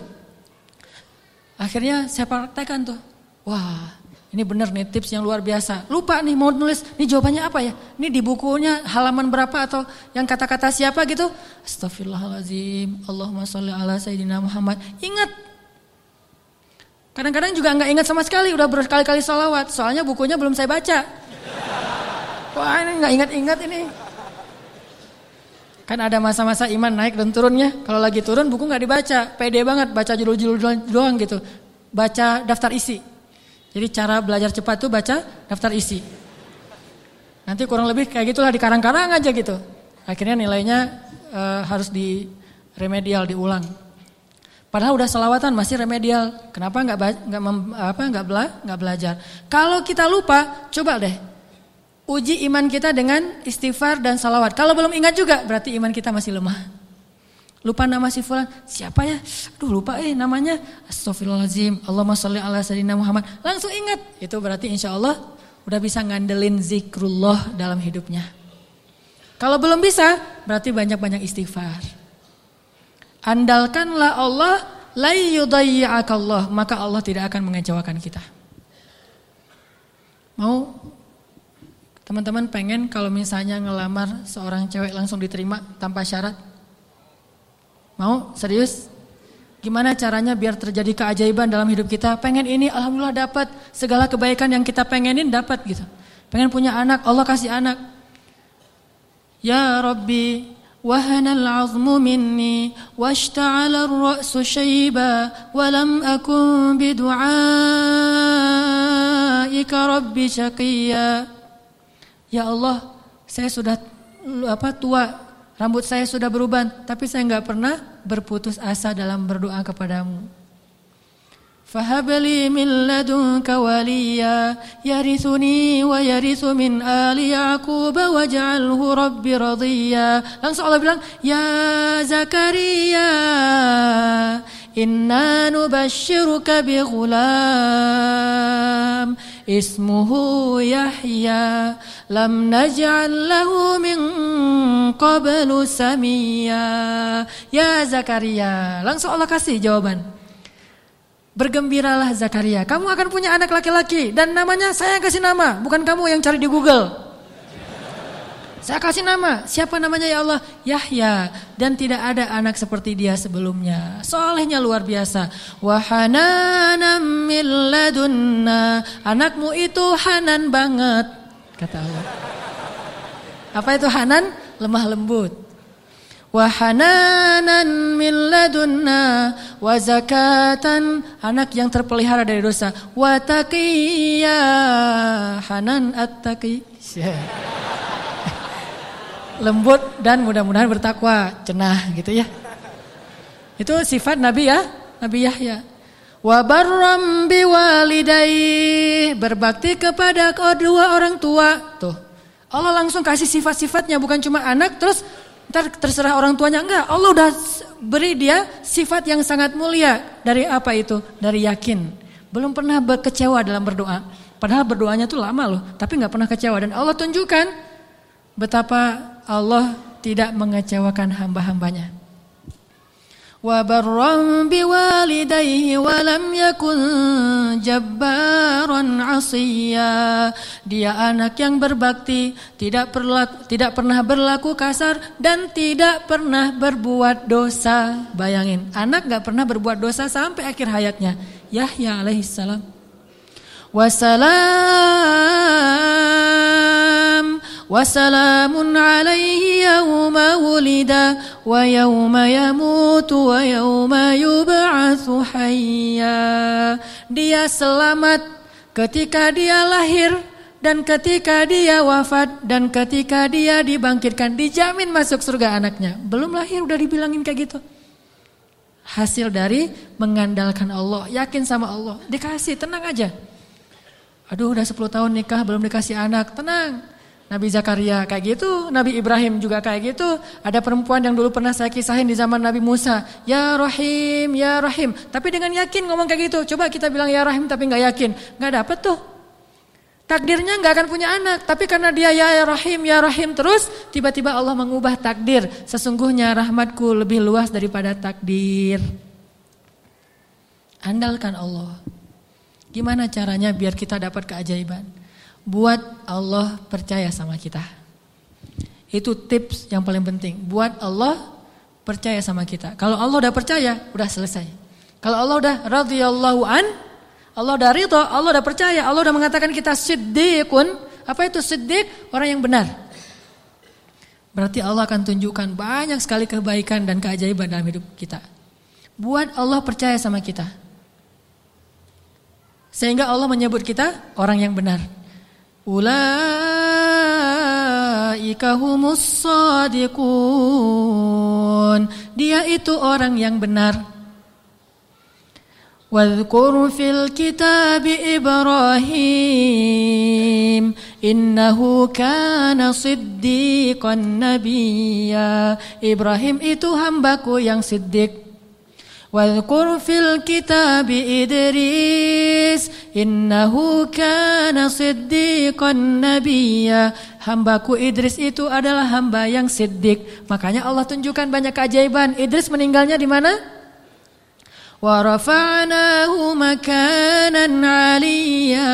A: Akhirnya saya praktekkan tuh. Wah, ini benar nih tips yang luar biasa. Lupa nih mau nulis, ini jawabannya apa ya? Ini di bukunya halaman berapa atau yang kata-kata siapa gitu? Astagfirullahaladzim, Allahumma sholli ala Sayyidina Muhammad. Ingat. Kadang-kadang juga nggak ingat sama sekali, udah berkali-kali salawat. Soalnya bukunya belum saya baca. Wah ini nggak ingat-ingat ini. Kan ada masa-masa iman naik dan turunnya. Kalau lagi turun buku nggak dibaca, pede banget baca judul-judul doang gitu. Baca daftar isi. Jadi cara belajar cepat itu baca daftar isi. Nanti kurang lebih kayak gitulah di karang-karang aja gitu. Akhirnya nilainya e, harus di remedial diulang. Padahal udah selawatan masih remedial. Kenapa nggak nggak apa nggak bela nggak belajar? Kalau kita lupa, coba deh uji iman kita dengan istighfar dan salawat. Kalau belum ingat juga berarti iman kita masih lemah. Lupa nama si fulan, siapa ya? Aduh lupa eh namanya. Astagfirullahaladzim, Allahumma sholli ala sayyidina Muhammad. Langsung ingat, itu berarti insya Allah udah bisa ngandelin zikrullah dalam hidupnya. Kalau belum bisa, berarti banyak-banyak istighfar. Andalkanlah Allah, la yudayyi'akallah, maka Allah tidak akan mengecewakan kita. Mau teman-teman pengen kalau misalnya ngelamar seorang cewek langsung diterima tanpa syarat? Mau serius? Gimana caranya biar terjadi keajaiban dalam hidup kita? Pengen ini, alhamdulillah dapat segala kebaikan yang kita pengenin dapat gitu. Pengen punya anak, Allah kasih anak. Ya Rabbi, وهن العظم مني واشتعل الرأس شيبا ولم أكن بدعائك رب شقيا Ya Allah, saya sudah apa tua, Rambut saya sudah beruban, tapi saya nggak pernah berputus asa dalam berdoa kepadamu. Fahabli min ladunka waliya yarithuni wa yarithu min ali Yaqub waj'alhu rabbi radhiya. Langsung Allah bilang, "Ya Zakaria, inna nubashshiruka bighulam ismuhu Yahya. Lam naj'al lahu min qablu samia ya Zakaria langsung Allah kasih jawaban. Bergembiralah Zakaria, kamu akan punya anak laki-laki dan namanya saya yang kasih nama, bukan kamu yang cari di Google. Saya kasih nama, siapa namanya ya Allah? Yahya dan tidak ada anak seperti dia sebelumnya. Solehnya luar biasa. Wahana min ladunna. Anakmu itu hanan banget, kata Allah. Apa itu hanan? Lemah lembut wa hananan min ladunna wa zakatan anak yang terpelihara dari dosa wa taqiyya hanan at-taqi lembut dan mudah-mudahan bertakwa cenah gitu ya itu sifat Nabi ya Nabi Yahya wa barram berbakti kepada kedua orang tua tuh Allah langsung kasih sifat-sifatnya bukan cuma anak terus Ntar terserah orang tuanya enggak. Allah udah beri dia sifat yang sangat mulia. Dari apa itu? Dari yakin. Belum pernah berkecewa dalam berdoa. Padahal berdoanya tuh lama loh. Tapi nggak pernah kecewa. Dan Allah tunjukkan betapa Allah tidak mengecewakan hamba-hambanya. Biwalidayhi wa lam yakun jabbaran asiya. Dia anak yang berbakti tidak perlaku, tidak pernah berlaku kasar dan tidak pernah berbuat dosa. Bayangin anak gak pernah berbuat dosa sampai akhir hayatnya. Yahya alaihissalam alaihi yawma wulida wa yawma yamutu wa yawma yub'atsu hayya dia selamat ketika dia lahir dan ketika dia wafat dan ketika dia dibangkitkan dijamin masuk surga anaknya. Belum lahir udah dibilangin kayak gitu. Hasil dari mengandalkan Allah yakin sama Allah. Dikasih tenang aja Aduh udah 10 tahun nikah belum dikasih anak, tenang. Nabi Zakaria kayak gitu, Nabi Ibrahim juga kayak gitu. Ada perempuan yang dulu pernah saya kisahin di zaman Nabi Musa, ya Rahim, ya Rahim. Tapi dengan yakin ngomong kayak gitu. Coba kita bilang ya Rahim tapi nggak yakin, nggak dapet tuh. Takdirnya nggak akan punya anak, tapi karena dia ya Rahim, ya Rahim terus, tiba-tiba Allah mengubah takdir. Sesungguhnya rahmatku lebih luas daripada takdir. Andalkan Allah. Gimana caranya biar kita dapat keajaiban? Buat Allah percaya sama kita. Itu tips yang paling penting. Buat Allah percaya sama kita. Kalau Allah udah percaya, udah selesai. Kalau Allah udah radhiyallahu an, Allah udah ridho, Allah udah percaya, Allah udah mengatakan kita siddiqun. Apa itu siddiq? Orang yang benar. Berarti Allah akan tunjukkan banyak sekali kebaikan dan keajaiban dalam hidup kita. Buat Allah percaya sama kita. Sehingga Allah menyebut kita orang yang benar. Ulaika humus sadiqun. Dia itu orang yang benar. Wadhkur fil kitab Ibrahim innahu kana siddiqan nabiyya. Ibrahim itu hambaku yang siddiq واذكر في الكتاب إدريس إنه كان صديقا نبيا Hambaku Idris itu adalah hamba yang siddiq. Makanya Allah tunjukkan banyak keajaiban. Idris meninggalnya di mana? Wa rafa'nahu makanan 'aliyya.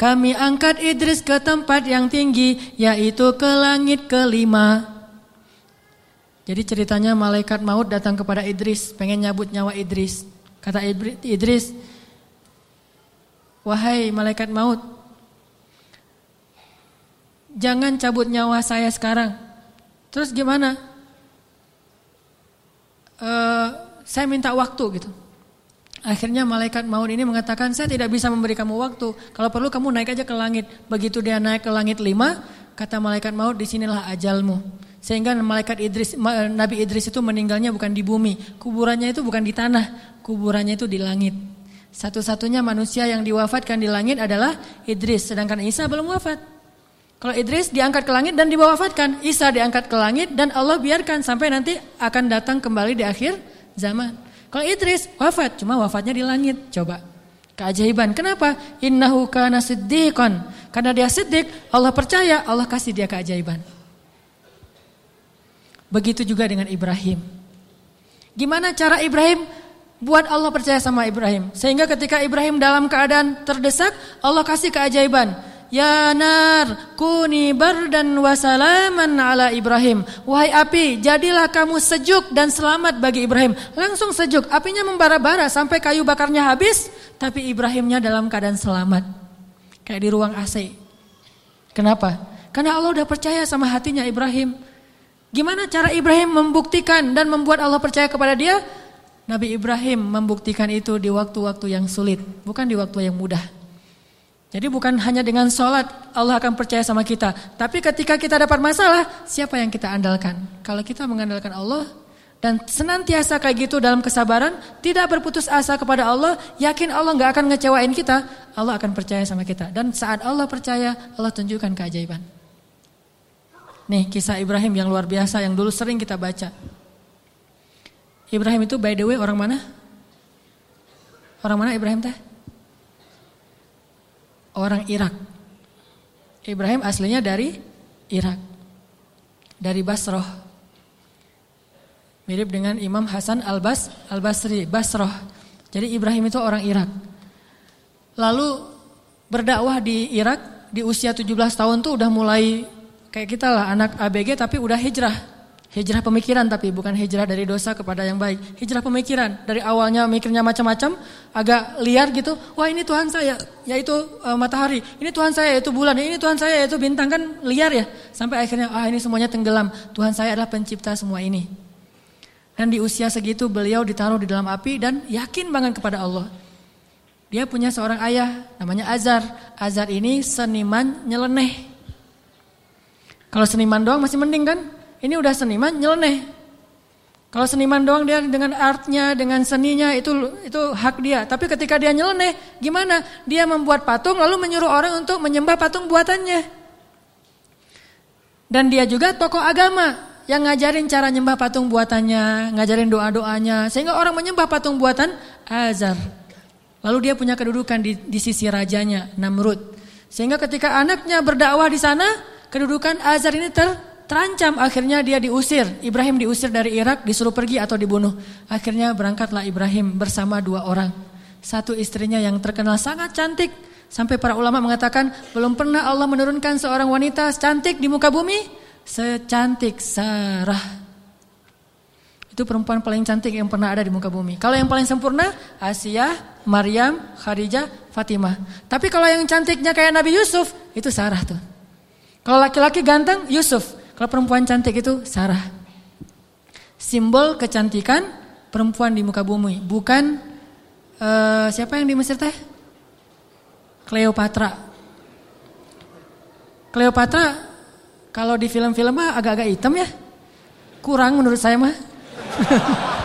A: Kami angkat Idris ke tempat yang tinggi yaitu ke langit kelima. Jadi ceritanya malaikat maut datang kepada Idris, pengen nyabut nyawa Idris. Kata Idris, "Wahai malaikat maut, jangan cabut nyawa saya sekarang." Terus gimana? Uh, saya minta waktu gitu. Akhirnya malaikat maut ini mengatakan, saya tidak bisa memberi kamu waktu. Kalau perlu kamu naik aja ke langit. Begitu dia naik ke langit lima, kata malaikat maut, di sinilah ajalmu. Sehingga malaikat Idris, Nabi Idris itu meninggalnya bukan di bumi. Kuburannya itu bukan di tanah, kuburannya itu di langit. Satu-satunya manusia yang diwafatkan di langit adalah Idris, sedangkan Isa belum wafat. Kalau Idris diangkat ke langit dan dibawafatkan, Isa diangkat ke langit dan Allah biarkan sampai nanti akan datang kembali di akhir zaman. Kalau Idris wafat, cuma wafatnya di langit. Coba keajaiban. Kenapa? Innahu kana siddiqan. Karena dia siddiq, Allah percaya, Allah kasih dia keajaiban. Begitu juga dengan Ibrahim. Gimana cara Ibrahim buat Allah percaya sama Ibrahim? Sehingga ketika Ibrahim dalam keadaan terdesak, Allah kasih keajaiban. Ya nar, kuni bardan wasalaman ala Ibrahim. Wahai api, jadilah kamu sejuk dan selamat bagi Ibrahim. Langsung sejuk, apinya membara-bara sampai kayu bakarnya habis, tapi Ibrahimnya dalam keadaan selamat. Kayak di ruang AC. Kenapa? Karena Allah udah percaya sama hatinya Ibrahim. Gimana cara Ibrahim membuktikan dan membuat Allah percaya kepada dia? Nabi Ibrahim membuktikan itu di waktu-waktu yang sulit, bukan di waktu yang mudah. Jadi bukan hanya dengan sholat Allah akan percaya sama kita. Tapi ketika kita dapat masalah, siapa yang kita andalkan? Kalau kita mengandalkan Allah dan senantiasa kayak gitu dalam kesabaran, tidak berputus asa kepada Allah, yakin Allah nggak akan ngecewain kita, Allah akan percaya sama kita. Dan saat Allah percaya, Allah tunjukkan keajaiban. Nih kisah Ibrahim yang luar biasa yang dulu sering kita baca. Ibrahim itu by the way orang mana? Orang mana Ibrahim teh? Orang Irak. Ibrahim aslinya dari Irak. Dari Basroh. Mirip dengan Imam Hasan Al-Bas Al-Basri, Basroh. Jadi Ibrahim itu orang Irak. Lalu berdakwah di Irak di usia 17 tahun tuh udah mulai Kayak kita lah anak ABG tapi udah hijrah. Hijrah pemikiran tapi bukan hijrah dari dosa kepada yang baik. Hijrah pemikiran. Dari awalnya mikirnya macam-macam, agak liar gitu. Wah ini Tuhan saya, yaitu uh, matahari. Ini Tuhan saya, yaitu bulan. Ini Tuhan saya, yaitu bintang. Kan liar ya. Sampai akhirnya, ah ini semuanya tenggelam. Tuhan saya adalah pencipta semua ini. Dan di usia segitu beliau ditaruh di dalam api dan yakin banget kepada Allah. Dia punya seorang ayah namanya Azar. Azar ini seniman nyeleneh. Kalau seniman doang masih mending kan? Ini udah seniman nyeleneh. Kalau seniman doang dia dengan artnya, dengan seninya itu itu hak dia. Tapi ketika dia nyeleneh, gimana? Dia membuat patung lalu menyuruh orang untuk menyembah patung buatannya. Dan dia juga tokoh agama yang ngajarin cara nyembah patung buatannya, ngajarin doa-doanya sehingga orang menyembah patung buatan Azar. Lalu dia punya kedudukan di, di sisi rajanya Namrud. Sehingga ketika anaknya berdakwah di sana, kedudukan Azar ini ter, terancam. Akhirnya dia diusir. Ibrahim diusir dari Irak, disuruh pergi atau dibunuh. Akhirnya berangkatlah Ibrahim bersama dua orang. Satu istrinya yang terkenal sangat cantik. Sampai para ulama mengatakan belum pernah Allah menurunkan seorang wanita cantik di muka bumi secantik Sarah. Itu perempuan paling cantik yang pernah ada di muka bumi. Kalau yang paling sempurna Asia, Maryam, Khadijah, Fatimah. Tapi kalau yang cantiknya kayak Nabi Yusuf itu Sarah tuh. Kalau laki-laki ganteng, Yusuf. Kalau perempuan cantik itu Sarah. Simbol kecantikan perempuan di muka bumi, bukan uh, siapa yang di Mesir teh? Cleopatra. Cleopatra kalau di film-film mah agak-agak hitam ya. Kurang menurut saya mah.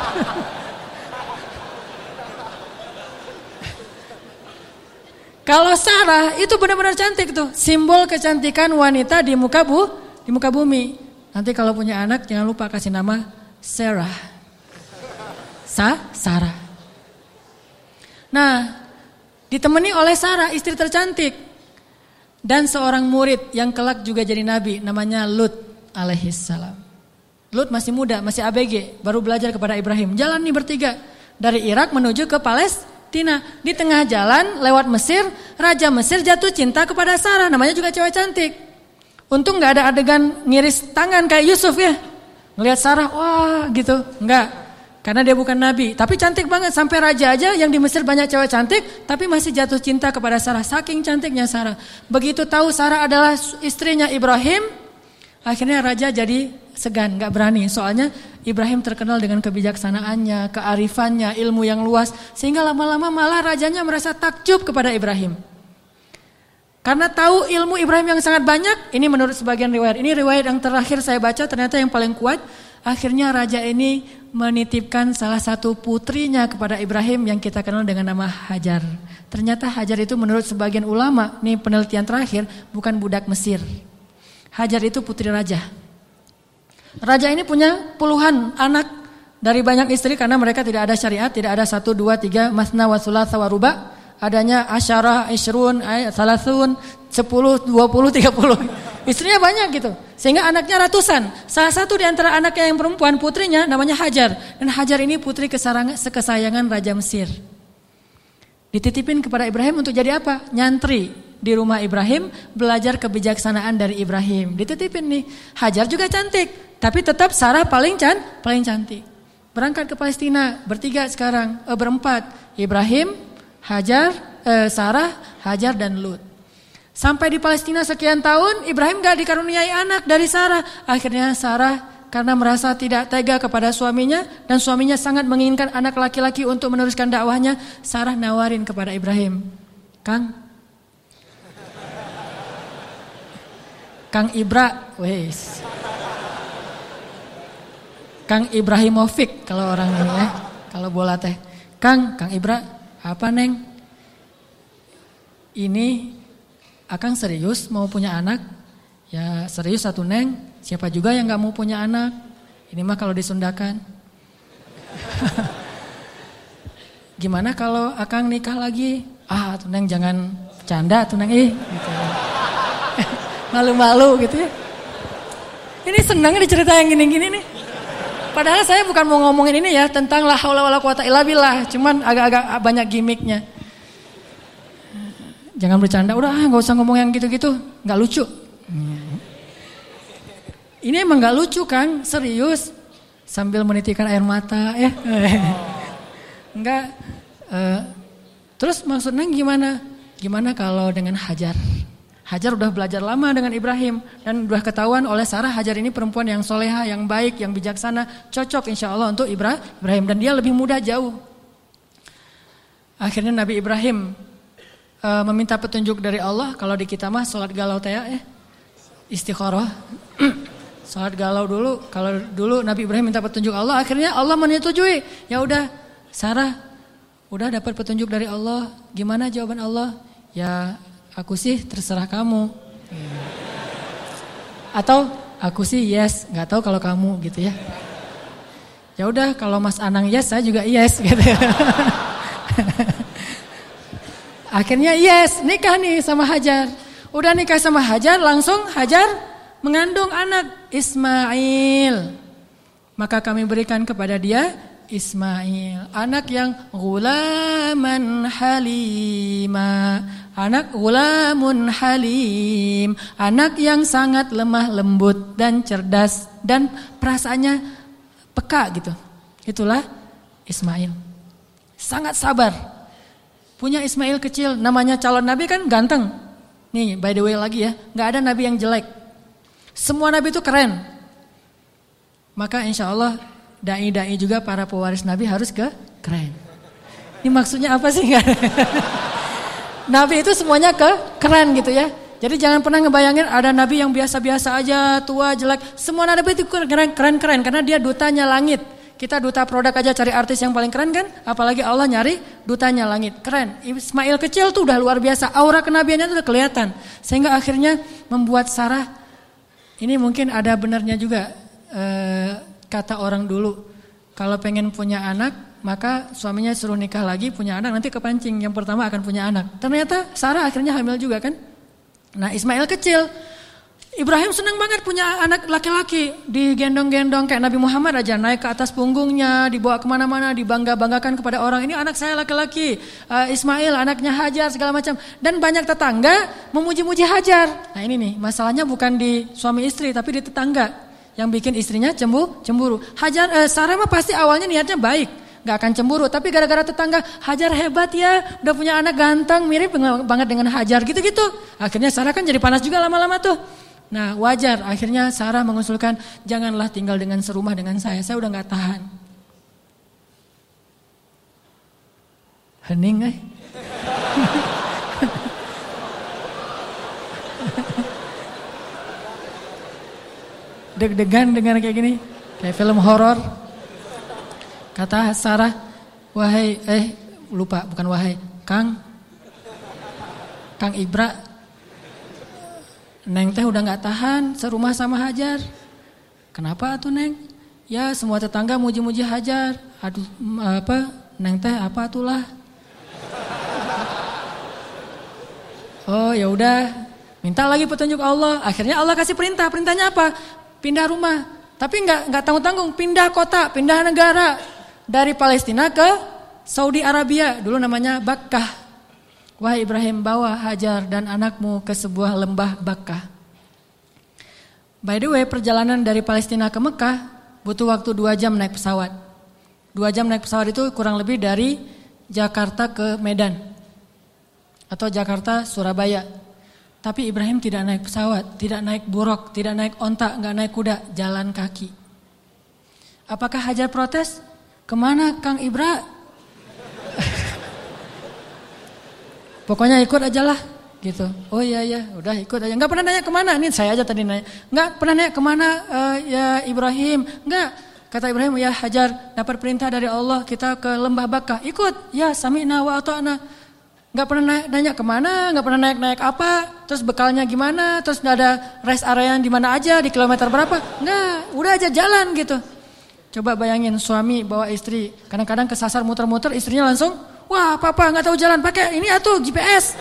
A: Kalau Sarah itu benar-benar cantik tuh, simbol kecantikan wanita di muka bu, di muka bumi. Nanti kalau punya anak jangan lupa kasih nama Sarah. Sa, Sarah. Nah, ditemani oleh Sarah, istri tercantik. Dan seorang murid yang kelak juga jadi nabi, namanya Lut alaihissalam. Lut masih muda, masih ABG, baru belajar kepada Ibrahim. Jalan nih bertiga dari Irak menuju ke Palestina. Tina. Di tengah jalan lewat Mesir, Raja Mesir jatuh cinta kepada Sarah. Namanya juga cewek cantik. Untung gak ada adegan ngiris tangan kayak Yusuf ya. Ngelihat Sarah, wah gitu. Enggak. Karena dia bukan nabi, tapi cantik banget sampai raja aja yang di Mesir banyak cewek cantik, tapi masih jatuh cinta kepada Sarah. Saking cantiknya Sarah. Begitu tahu Sarah adalah istrinya Ibrahim, akhirnya raja jadi segan, nggak berani. Soalnya Ibrahim terkenal dengan kebijaksanaannya, kearifannya, ilmu yang luas, sehingga lama-lama malah rajanya merasa takjub kepada Ibrahim. Karena tahu ilmu Ibrahim yang sangat banyak, ini menurut sebagian riwayat. Ini riwayat yang terakhir saya baca ternyata yang paling kuat. Akhirnya raja ini menitipkan salah satu putrinya kepada Ibrahim yang kita kenal dengan nama Hajar. Ternyata Hajar itu menurut sebagian ulama, ini penelitian terakhir, bukan budak Mesir. Hajar itu putri raja. Raja ini punya puluhan anak dari banyak istri karena mereka tidak ada syariat, tidak ada satu, dua, tiga, masna, wasulat, sawaruba. Adanya asyara, isrun, salasun, sepuluh, dua puluh, tiga puluh. Istrinya banyak gitu. Sehingga anaknya ratusan. Salah satu di antara anaknya yang perempuan putrinya namanya Hajar. Dan Hajar ini putri kesayangan Raja Mesir. Dititipin kepada Ibrahim untuk jadi apa? Nyantri di rumah Ibrahim, belajar kebijaksanaan dari Ibrahim. Dititipin nih. Hajar juga cantik, tapi tetap Sarah paling can, paling cantik. Berangkat ke Palestina, bertiga sekarang, eh, berempat. Ibrahim, Hajar, eh, Sarah, Hajar dan Lut. Sampai di Palestina sekian tahun, Ibrahim gak dikaruniai anak dari Sarah. Akhirnya Sarah karena merasa tidak tega kepada suaminya dan suaminya sangat menginginkan anak laki-laki untuk meneruskan dakwahnya, Sarah nawarin kepada Ibrahim, Kang, Kang Ibra, wes, Kang Ibrahimovic kalau orang ini ya, kalau bola teh, Kang, Kang Ibra, apa neng? Ini Akang serius mau punya anak? Ya serius satu neng. Siapa juga yang gak mau punya anak? Ini mah kalau disundakan. Gimana kalau akang nikah lagi? Ah tuh neng jangan canda tuh neng ih. Gitu. Malu-malu gitu ya. Ini senang nih cerita yang gini-gini nih. Padahal saya bukan mau ngomongin ini ya tentang la haula wala quwata illa cuman agak-agak banyak gimmicknya. Jangan bercanda, udah ah, nggak usah ngomong yang gitu-gitu, nggak lucu. Ini emang nggak lucu kan, serius. Sambil menitikkan air mata ya. Enggak. Uh, terus maksudnya gimana? Gimana kalau dengan Hajar? Hajar udah belajar lama dengan Ibrahim dan udah ketahuan oleh Sarah Hajar ini perempuan yang soleha, yang baik, yang bijaksana, cocok insya Allah untuk Ibrahim. Dan dia lebih mudah jauh. Akhirnya Nabi Ibrahim uh, meminta petunjuk dari Allah kalau di kita mah sholat galau teh ya istikharah. Sholat galau dulu kalau dulu Nabi Ibrahim minta petunjuk Allah akhirnya Allah menyetujui. Ya udah Sarah udah dapat petunjuk dari Allah. Gimana jawaban Allah? Ya aku sih terserah kamu atau aku sih yes nggak tahu kalau kamu gitu ya ya udah kalau Mas Anang yes saya juga yes gitu Akhirnya yes, nikah nih sama Hajar. Udah nikah sama Hajar, langsung Hajar mengandung anak Ismail. Maka kami berikan kepada dia Ismail, anak yang gulaman halima, anak gulamun halim, anak yang sangat lemah lembut dan cerdas dan perasaannya peka gitu. Itulah Ismail. Sangat sabar. Punya Ismail kecil, namanya calon nabi kan ganteng. Nih, by the way lagi ya, nggak ada nabi yang jelek. Semua nabi itu keren. Maka insya Allah dai-dai juga para pewaris nabi harus ke keren. Ini maksudnya apa sih? nabi itu semuanya ke keren gitu ya. Jadi jangan pernah ngebayangin ada nabi yang biasa-biasa aja, tua, jelek. Semua nabi itu keren-keren karena dia dutanya langit. Kita duta produk aja cari artis yang paling keren kan? Apalagi Allah nyari dutanya langit. Keren. Ismail kecil tuh udah luar biasa. Aura kenabiannya tuh udah kelihatan. Sehingga akhirnya membuat Sarah ini mungkin ada benarnya juga eh, kata orang dulu. Kalau pengen punya anak, maka suaminya suruh nikah lagi punya anak nanti kepancing. Yang pertama akan punya anak. Ternyata Sarah akhirnya hamil juga kan? Nah, Ismail kecil Ibrahim senang banget punya anak laki-laki digendong-gendong kayak Nabi Muhammad aja naik ke atas punggungnya dibawa ke mana-mana dibangga-banggakan kepada orang ini anak saya laki-laki uh, Ismail anaknya Hajar segala macam dan banyak tetangga memuji-muji Hajar nah ini nih masalahnya bukan di suami istri tapi di tetangga yang bikin istrinya cemburu. cemburu. Hajar eh, Sarah mah pasti awalnya niatnya baik, nggak akan cemburu. Tapi gara-gara tetangga Hajar hebat ya, udah punya anak ganteng, mirip banget dengan Hajar gitu-gitu. Akhirnya Sarah kan jadi panas juga lama-lama tuh. Nah wajar, akhirnya Sarah mengusulkan janganlah tinggal dengan serumah dengan saya, saya udah nggak tahan. Hening eh. Deg-degan dengan kayak gini, kayak film horor. Kata Sarah, wahai eh lupa bukan wahai, Kang Kang Ibra Neng teh udah nggak tahan serumah sama Hajar. Kenapa tuh Neng? Ya semua tetangga muji-muji Hajar. Aduh apa? Neng teh apa itulah? Oh ya udah, minta lagi petunjuk Allah. Akhirnya Allah kasih perintah. Perintahnya apa? Pindah rumah. Tapi nggak nggak tanggung-tanggung. Pindah kota, pindah negara dari Palestina ke Saudi Arabia. Dulu namanya Bakkah. Wahai Ibrahim bawa Hajar dan anakmu ke sebuah lembah Bakkah. By the way perjalanan dari Palestina ke Mekah butuh waktu dua jam naik pesawat. Dua jam naik pesawat itu kurang lebih dari Jakarta ke Medan atau Jakarta Surabaya. Tapi Ibrahim tidak naik pesawat, tidak naik buruk, tidak naik ontak, nggak naik kuda, jalan kaki. Apakah Hajar protes? Ke mana Kang Ibra? Pokoknya ikut aja lah gitu. Oh iya iya, udah ikut aja. Nggak pernah nanya ke mana? Ini saya aja tadi nanya. Nggak pernah nanya ke mana uh, ya Ibrahim? Nggak. Kata Ibrahim ya Hajar dapat perintah dari Allah kita ke lembah Bakah. Ikut. Ya sami'na wa ata'na nggak pernah naik, nanya ke mana, nggak pernah naik-naik apa, terus bekalnya gimana, terus ada rest area di mana aja, di kilometer berapa, nggak, udah aja jalan gitu. Coba bayangin suami bawa istri, kadang-kadang kesasar muter-muter, istrinya langsung, wah papa nggak tahu jalan, pakai ini atuh GPS,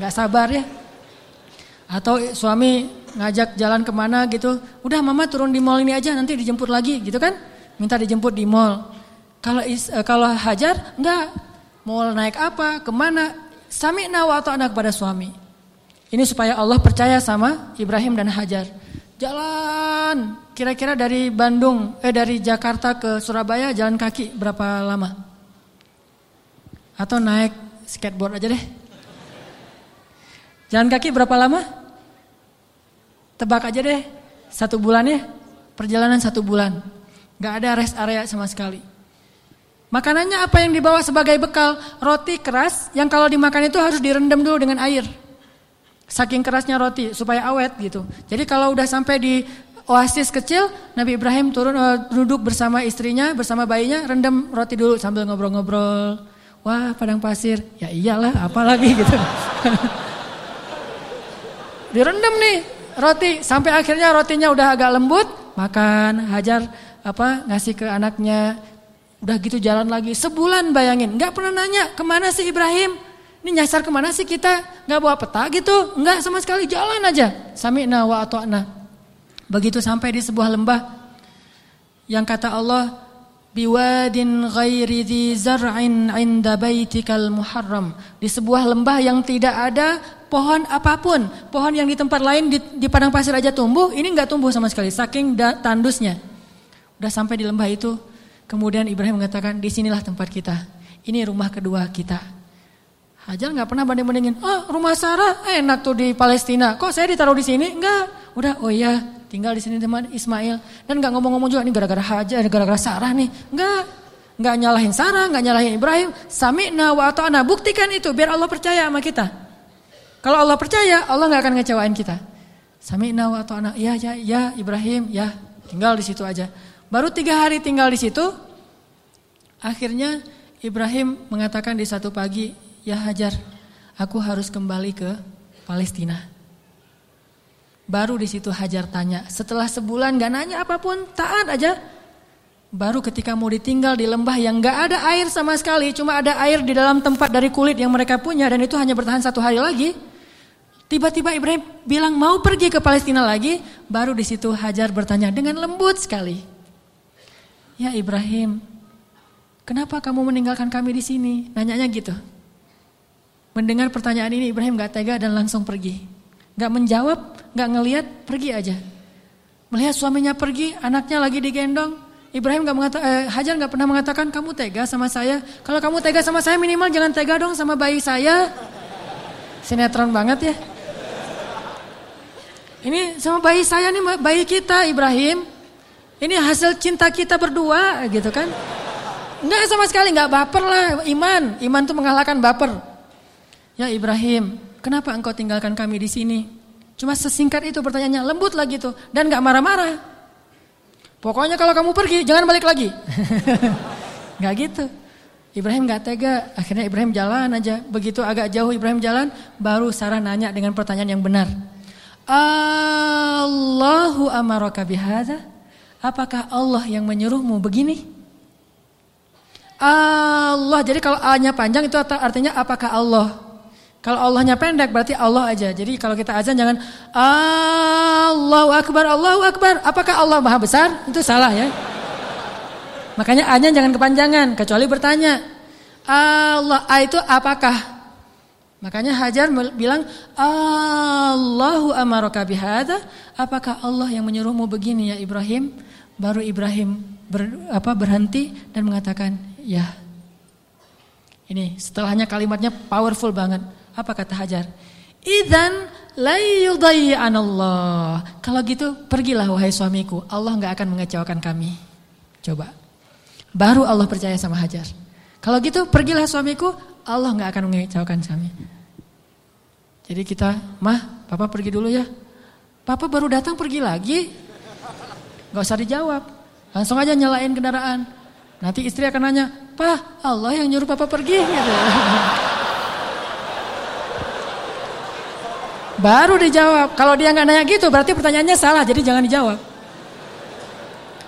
A: nggak sabar ya. Atau suami ngajak jalan ke mana gitu, udah mama turun di mall ini aja, nanti dijemput lagi gitu kan, minta dijemput di mall. Kalau eh, kalau Hajar enggak Mau naik apa, ke mana, sami'na wa anak kepada suami. Ini supaya Allah percaya sama Ibrahim dan Hajar. Jalan, kira-kira dari Bandung, eh dari Jakarta ke Surabaya jalan kaki berapa lama? Atau naik skateboard aja deh. Jalan kaki berapa lama? Tebak aja deh, satu bulan ya. Perjalanan satu bulan. Gak ada rest area sama sekali. Makanannya apa yang dibawa sebagai bekal? Roti keras yang kalau dimakan itu harus direndam dulu dengan air. Saking kerasnya roti supaya awet gitu. Jadi kalau udah sampai di oasis kecil, Nabi Ibrahim turun uh, duduk bersama istrinya, bersama bayinya, rendam roti dulu sambil ngobrol-ngobrol. Wah, padang pasir. Ya iyalah, apalagi gitu. direndam nih roti sampai akhirnya rotinya udah agak lembut, makan, hajar apa ngasih ke anaknya Udah gitu jalan lagi sebulan bayangin, nggak pernah nanya ke mana sih Ibrahim. Ini nyasar ke mana sih kita? Nggak bawa peta gitu? Nggak sama sekali jalan aja. Sami'na wa ato'na. Begitu sampai di sebuah lembah yang kata Allah biwadin ghairi dhi zar'in 'inda baitikal muharram. Di sebuah lembah yang tidak ada pohon apa pun. Pohon yang di tempat lain di, di padang pasir aja tumbuh, ini nggak tumbuh sama sekali saking tandusnya. Udah sampai di lembah itu, Kemudian Ibrahim mengatakan, di sinilah tempat kita. Ini rumah kedua kita. Hajar nggak pernah banding-bandingin, oh rumah Sarah enak tuh di Palestina. Kok saya ditaruh di sini? Enggak. Udah, oh iya tinggal di sini teman Ismail. Dan nggak ngomong-ngomong juga, ini gara-gara Hajar, gara-gara Sarah nih. Enggak. Nggak nyalahin Sarah, nggak nyalahin Ibrahim. Sami'na wa ta'ana. Buktikan itu biar Allah percaya sama kita. Kalau Allah percaya, Allah nggak akan ngecewain kita. Sami'na wa ta'ana. Ya, ya, ya Ibrahim, ya. Tinggal di situ aja. Baru tiga hari tinggal di situ, akhirnya Ibrahim mengatakan di satu pagi, ya Hajar, aku harus kembali ke Palestina. Baru di situ Hajar tanya, setelah sebulan gak nanya apa pun, taat aja. Baru ketika mau ditinggal di lembah yang gak ada air sama sekali, cuma ada air di dalam tempat dari kulit yang mereka punya dan itu hanya bertahan satu hari lagi. Tiba-tiba Ibrahim bilang mau pergi ke Palestina lagi, baru di situ Hajar bertanya dengan lembut sekali. Ya Ibrahim, kenapa kamu meninggalkan kami di sini? Nanyanya gitu. Mendengar pertanyaan ini Ibrahim gak tega dan langsung pergi. Gak menjawab, gak ngeliat, pergi aja. Melihat suaminya pergi, anaknya lagi digendong. Ibrahim nggak mengatakan, eh, Hajar nggak pernah mengatakan kamu tega sama saya. Kalau kamu tega sama saya minimal jangan tega dong sama bayi saya. Sinetron banget ya. Ini sama bayi saya nih bayi kita Ibrahim. Ini hasil cinta kita berdua gitu kan. Enggak sama sekali nggak baper lah iman. Iman tuh mengalahkan baper. Ya Ibrahim, kenapa engkau tinggalkan kami di sini? Cuma sesingkat itu pertanyaannya, lembut lagi tuh dan nggak marah-marah. Pokoknya kalau kamu pergi jangan balik lagi. Gak gitu. Ibrahim gak tega, akhirnya Ibrahim jalan aja. Begitu agak jauh Ibrahim jalan, baru Sarah nanya dengan pertanyaan yang benar. Allahu amaraka bihada? Apakah Allah yang menyuruhmu begini? Allah, jadi kalau A-nya panjang itu artinya apakah Allah? Kalau Allahnya pendek berarti Allah aja. Jadi kalau kita azan jangan Allahu Akbar, Allahu Akbar. Apakah Allah Maha Besar? Itu salah ya. Makanya A-nya jangan kepanjangan kecuali bertanya. Allah A itu apakah? Makanya Hajar bilang Allahu amaraka bihada. Apakah Allah yang menyuruhmu begini ya Ibrahim? Baru Ibrahim ber, apa berhenti dan mengatakan ya. Ini setelahnya kalimatnya powerful banget. Apa kata Hajar? Idan la Allah. Kalau gitu pergilah wahai suamiku. Allah nggak akan mengecewakan kami. Coba. Baru Allah percaya sama Hajar. Kalau gitu pergilah suamiku. Allah nggak akan mengecewakan kami. Jadi kita, mah, papa pergi dulu ya. Papa baru datang pergi lagi. Gak usah dijawab. Langsung aja nyalain kendaraan. Nanti istri akan nanya, Pak, Allah yang nyuruh papa pergi. Gitu. Baru dijawab. Kalau dia nggak nanya gitu berarti pertanyaannya salah, jadi jangan dijawab.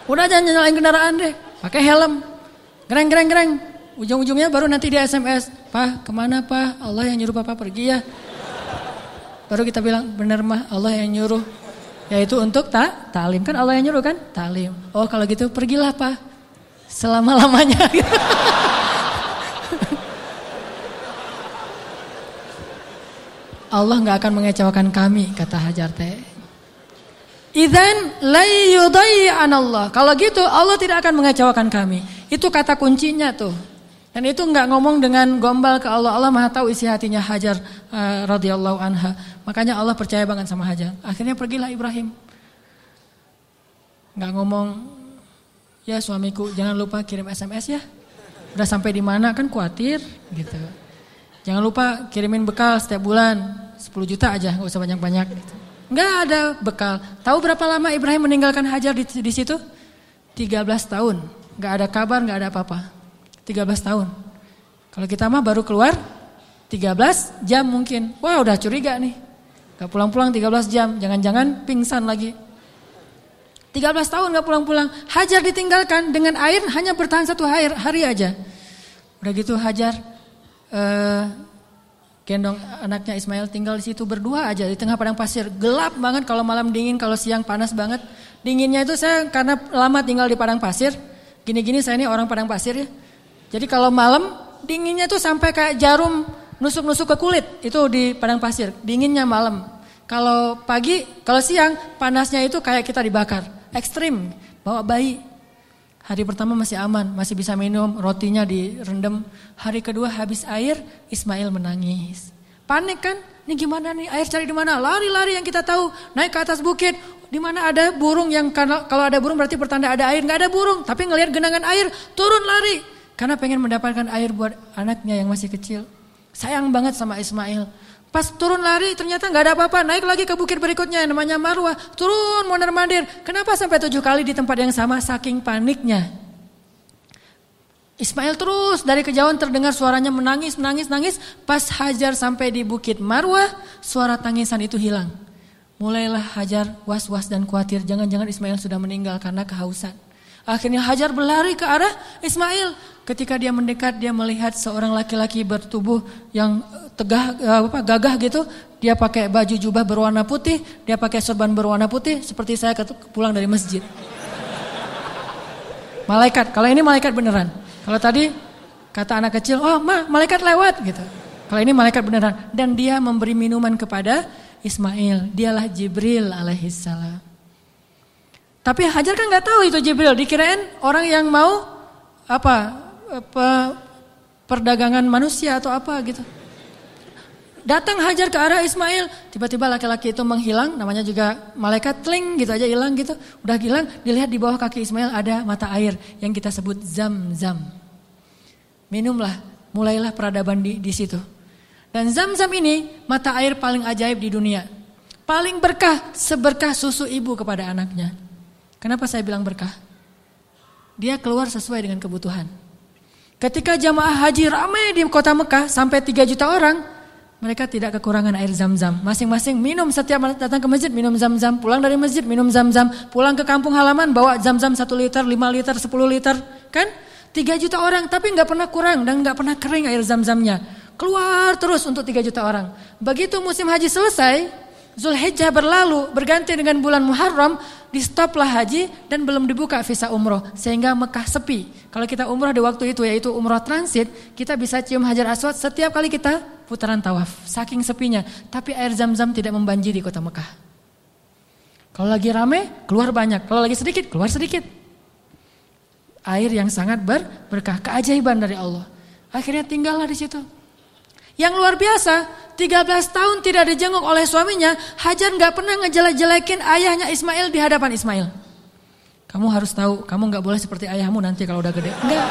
A: Udah jangan nyalain kendaraan deh, pakai helm. Gereng gereng gereng. Ujung-ujungnya baru nanti dia SMS, "Pak, ke mana Pak? Allah yang nyuruh Papa pergi ya." Baru kita bilang, "Benar mah, Allah yang nyuruh." Yaitu untuk tak talim kan Allah yang nyuruh kan? Talim. Oh, kalau gitu pergilah Pak. Selama-lamanya Allah nggak akan mengecewakan kami kata Hajar teh. Idan an Allah. Kalau gitu Allah tidak akan mengecewakan kami. Itu kata kuncinya tuh. Dan itu nggak ngomong dengan gombal ke Allah. Allah Maha tahu isi hatinya Hajar uh, radhiyallahu anha. Makanya Allah percaya banget sama Hajar. Akhirnya pergilah Ibrahim. Nggak ngomong ya suamiku jangan lupa kirim SMS ya. Udah sampai di mana kan khawatir gitu. Jangan lupa kirimin bekal setiap bulan 10 juta aja, nggak usah banyak-banyak. Gitu. Nggak ada bekal. Tahu berapa lama Ibrahim meninggalkan Hajar di, di situ? 13 tahun. Nggak ada kabar, nggak ada apa-apa. 13 tahun. Kalau kita mah baru keluar 13 jam mungkin. Wah udah curiga nih. Gak pulang-pulang 13 jam. Jangan-jangan pingsan lagi. 13 tahun gak pulang-pulang. Hajar ditinggalkan dengan air hanya bertahan satu hari, hari aja. Udah gitu Hajar uh, gendong anaknya Ismail tinggal di situ berdua aja di tengah padang pasir. Gelap banget kalau malam dingin, kalau siang panas banget. Dinginnya itu saya karena lama tinggal di padang pasir. Gini-gini saya ini orang padang pasir ya. Jadi kalau malam dinginnya itu sampai kayak jarum nusuk-nusuk ke kulit itu di padang pasir. Dinginnya malam. Kalau pagi, kalau siang panasnya itu kayak kita dibakar. Ekstrim. Bawa bayi Hari pertama masih aman, masih bisa minum, rotinya direndam. Hari kedua habis air, Ismail menangis. Panik kan? Ini gimana nih? Air cari di mana? Lari-lari yang kita tahu. Naik ke atas bukit. Di mana ada burung yang kalau ada burung berarti pertanda ada air. Nggak ada burung, tapi ngelihat genangan air, turun lari. Karena pengen mendapatkan air buat anaknya yang masih kecil. Sayang banget sama Ismail. Pas turun lari ternyata nggak ada apa-apa. Naik lagi ke bukit berikutnya yang namanya Marwah. Turun mondar mandir. Kenapa sampai tujuh kali di tempat yang sama saking paniknya. Ismail terus dari kejauhan terdengar suaranya menangis, menangis, nangis. Pas Hajar sampai di bukit Marwah, suara tangisan itu hilang. Mulailah Hajar was-was dan khawatir. Jangan-jangan Ismail sudah meninggal karena kehausan. Akhirnya Hajar berlari ke arah Ismail. Ketika dia mendekat, dia melihat seorang laki-laki bertubuh yang tegah eh, apa gagah gitu, dia pakai baju jubah berwarna putih, dia pakai sorban berwarna putih seperti saya pulang dari masjid. Malaikat, kalau ini malaikat beneran. Kalau tadi kata anak kecil, "Oh, Ma, malaikat lewat." gitu. Kalau ini malaikat beneran dan dia memberi minuman kepada Ismail. Dialah Jibril alaihissalam. Tapi Hajar kan nggak tahu itu Jibril, dikirain orang yang mau apa, apa perdagangan manusia atau apa gitu. Datang Hajar ke arah Ismail, tiba-tiba laki-laki itu menghilang, namanya juga malaikat tling gitu aja hilang gitu. Udah hilang, dilihat di bawah kaki Ismail ada mata air yang kita sebut zam-zam. Minumlah, mulailah peradaban di, di situ. Dan zam-zam ini mata air paling ajaib di dunia. Paling berkah, seberkah susu ibu kepada anaknya. Kenapa saya bilang berkah? Dia keluar sesuai dengan kebutuhan. Ketika jamaah haji ramai di kota Mekah sampai 3 juta orang, mereka tidak kekurangan air zam-zam. Masing-masing minum setiap datang ke masjid minum zam-zam, pulang dari masjid minum zam-zam, pulang ke kampung halaman bawa zam-zam 1 liter, 5 liter, 10 liter, kan? 3 juta orang tapi nggak pernah kurang dan nggak pernah kering air zam-zamnya. Keluar terus untuk 3 juta orang. Begitu musim haji selesai, Zulhijjah berlalu berganti dengan bulan Muharram di stoplah haji dan belum dibuka visa umroh sehingga Mekah sepi. Kalau kita umroh di waktu itu yaitu umroh transit, kita bisa cium hajar aswad setiap kali kita putaran tawaf. Saking sepinya, tapi air zam-zam tidak membanjiri kota Mekah. Kalau lagi rame, keluar banyak. Kalau lagi sedikit, keluar sedikit. Air yang sangat ber berkah, keajaiban dari Allah. Akhirnya tinggallah di situ. Yang luar biasa, 13 tahun tidak dijenguk oleh suaminya, Hajar nggak pernah ngejelek-jelekin ayahnya Ismail di hadapan Ismail. Kamu harus tahu, kamu nggak boleh seperti ayahmu nanti kalau udah gede. Enggak.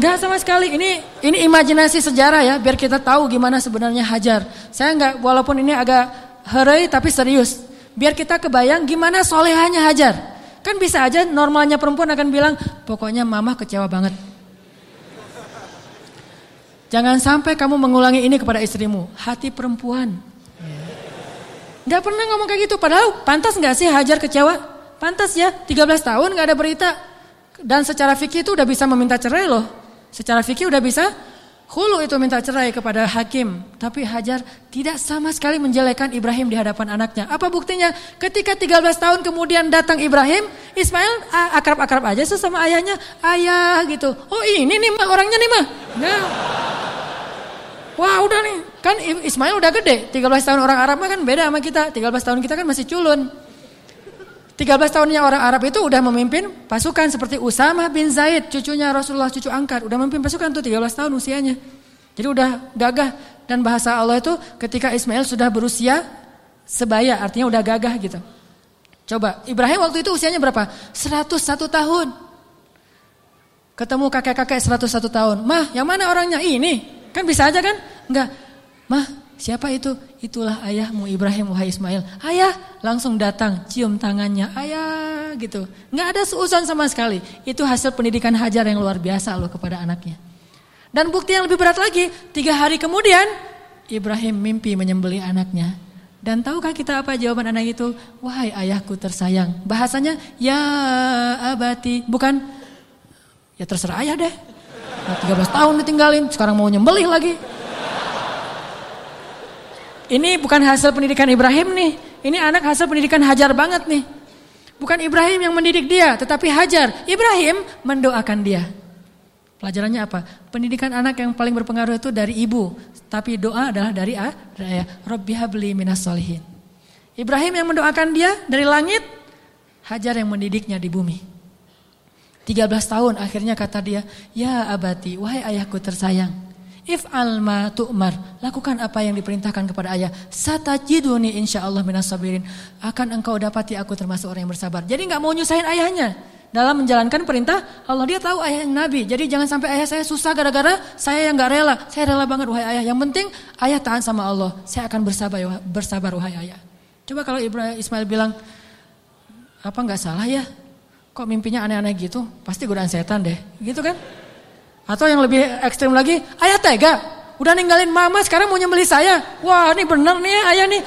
A: Enggak sama sekali. Ini ini imajinasi sejarah ya, biar kita tahu gimana sebenarnya Hajar. Saya nggak, walaupun ini agak herai tapi serius. Biar kita kebayang gimana solehannya Hajar. Kan bisa aja normalnya perempuan akan bilang, pokoknya mama kecewa banget. Jangan sampai kamu mengulangi ini kepada istrimu. Hati perempuan. Gak pernah ngomong kayak gitu. Padahal pantas gak sih Hajar kecewa? Pantas ya. 13 tahun gak ada berita. Dan secara fikih itu udah bisa meminta cerai loh. Secara fikih udah bisa hulu itu minta cerai kepada hakim. Tapi Hajar tidak sama sekali menjelekan Ibrahim di hadapan anaknya. Apa buktinya? Ketika 13 tahun kemudian datang Ibrahim, Ismail akrab-akrab aja sesama ayahnya. Ayah gitu. Oh ini nih mah orangnya nih mah. Nah. Wah udah nih, kan Ismail udah gede, 13 tahun orang Arab kan beda sama kita, 13 tahun kita kan masih culun. 13 tahunnya orang Arab itu udah memimpin pasukan seperti Usama bin Zaid, cucunya Rasulullah, cucu angkat, udah memimpin pasukan tuh 13 tahun usianya. Jadi udah gagah dan bahasa Allah itu ketika Ismail sudah berusia sebaya, artinya udah gagah gitu. Coba, Ibrahim waktu itu usianya berapa? 101 tahun. Ketemu kakek-kakek 101 tahun. Mah, yang mana orangnya? Ini. Kan bisa aja kan? Enggak. Mah, siapa itu? Itulah ayahmu Ibrahim wahai Ismail. Ayah, langsung datang, cium tangannya. Ayah, gitu. Enggak ada seuson sama sekali. Itu hasil pendidikan Hajar yang luar biasa loh kepada anaknya. Dan bukti yang lebih berat lagi, tiga hari kemudian Ibrahim mimpi menyembeli anaknya. Dan tahukah kita apa jawaban anak itu? Wahai ayahku tersayang. Bahasanya, ya abati. Bukan, ya terserah ayah deh. 13 tahun ditinggalin, sekarang mau nyembelih lagi. Ini bukan hasil pendidikan Ibrahim nih. Ini anak hasil pendidikan Hajar banget nih. Bukan Ibrahim yang mendidik dia, tetapi Hajar. Ibrahim mendoakan dia. Pelajarannya apa? Pendidikan anak yang paling berpengaruh itu dari ibu, tapi doa adalah dari ayah. Rabbi habli minas solihin. Ibrahim yang mendoakan dia dari langit, Hajar yang mendidiknya di bumi. 13 tahun akhirnya kata dia, "Ya abati, wahai ayahku tersayang, if alma tu'mar, lakukan apa yang diperintahkan kepada ayah. Satajiduni insyaallah minas sabirin. Akan engkau dapati aku termasuk orang yang bersabar." Jadi nggak mau nyusahin ayahnya dalam menjalankan perintah Allah. Dia tahu ayah yang nabi. Jadi jangan sampai ayah saya susah gara-gara saya yang nggak rela. Saya rela banget wahai ayah. Yang penting ayah tahan sama Allah. Saya akan bersabar bersabar wahai ayah. Coba kalau Ibrahim Ismail bilang apa nggak salah ya kok mimpinya aneh-aneh gitu, pasti godaan setan deh, gitu kan? Atau yang lebih ekstrim lagi, ayah tega, udah ninggalin mama sekarang mau nyembeli saya, wah ini bener nih ayah nih,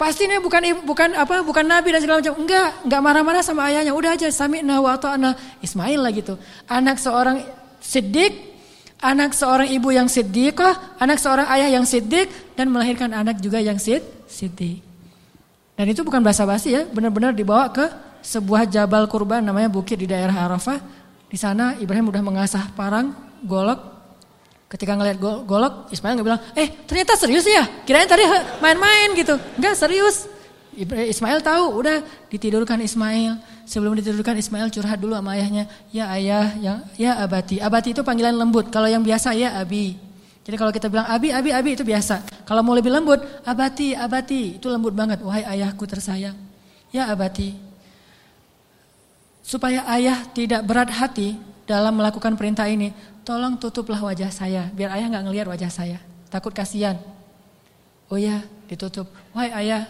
A: pasti nih bukan bukan apa bukan nabi dan segala macam, enggak, enggak marah-marah sama ayahnya, udah aja sami wa anak Ismail lah gitu, anak seorang sidik, anak seorang ibu yang siddiqah, anak seorang ayah yang siddiq dan melahirkan anak juga yang sid siddiq. Dan itu bukan bahasa basi ya, benar-benar dibawa ke sebuah jabal kurban namanya bukit di daerah Arafah. Di sana Ibrahim udah mengasah parang, golok. Ketika ngelihat golok, Ismail nggak bilang, eh ternyata serius ya? Kirain tadi main-main gitu. Enggak serius. Ismail tahu, udah ditidurkan Ismail. Sebelum ditidurkan Ismail curhat dulu sama ayahnya, ya ayah, yang ya abati. Abati itu panggilan lembut. Kalau yang biasa ya abi. Jadi kalau kita bilang abi, abi, abi itu biasa. Kalau mau lebih lembut, abati, abati itu lembut banget. Wahai ayahku tersayang, ya abati. Supaya ayah tidak berat hati dalam melakukan perintah ini, tolong tutuplah wajah saya, biar ayah nggak ngelihat wajah saya. Takut kasihan. Oh ya, ditutup. Wahai ayah,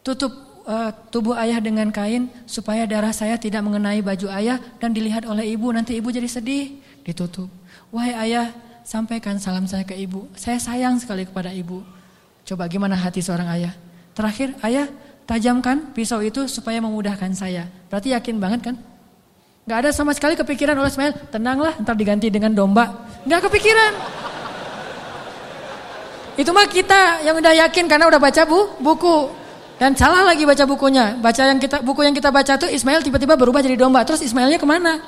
A: tutup uh, tubuh ayah dengan kain supaya darah saya tidak mengenai baju ayah dan dilihat oleh ibu. Nanti ibu jadi sedih. Ditutup. Wahai ayah, sampaikan salam saya ke ibu. Saya sayang sekali kepada ibu. Coba gimana hati seorang ayah? Terakhir, ayah tajamkan pisau itu supaya memudahkan saya. Berarti yakin banget kan? Gak ada sama sekali kepikiran oleh Ismail, tenanglah ntar diganti dengan domba. Gak kepikiran. Itu mah kita yang udah yakin karena udah baca bu, buku. Dan salah lagi baca bukunya. Baca yang kita buku yang kita baca tuh Ismail tiba-tiba berubah jadi domba. Terus Ismailnya ke mana?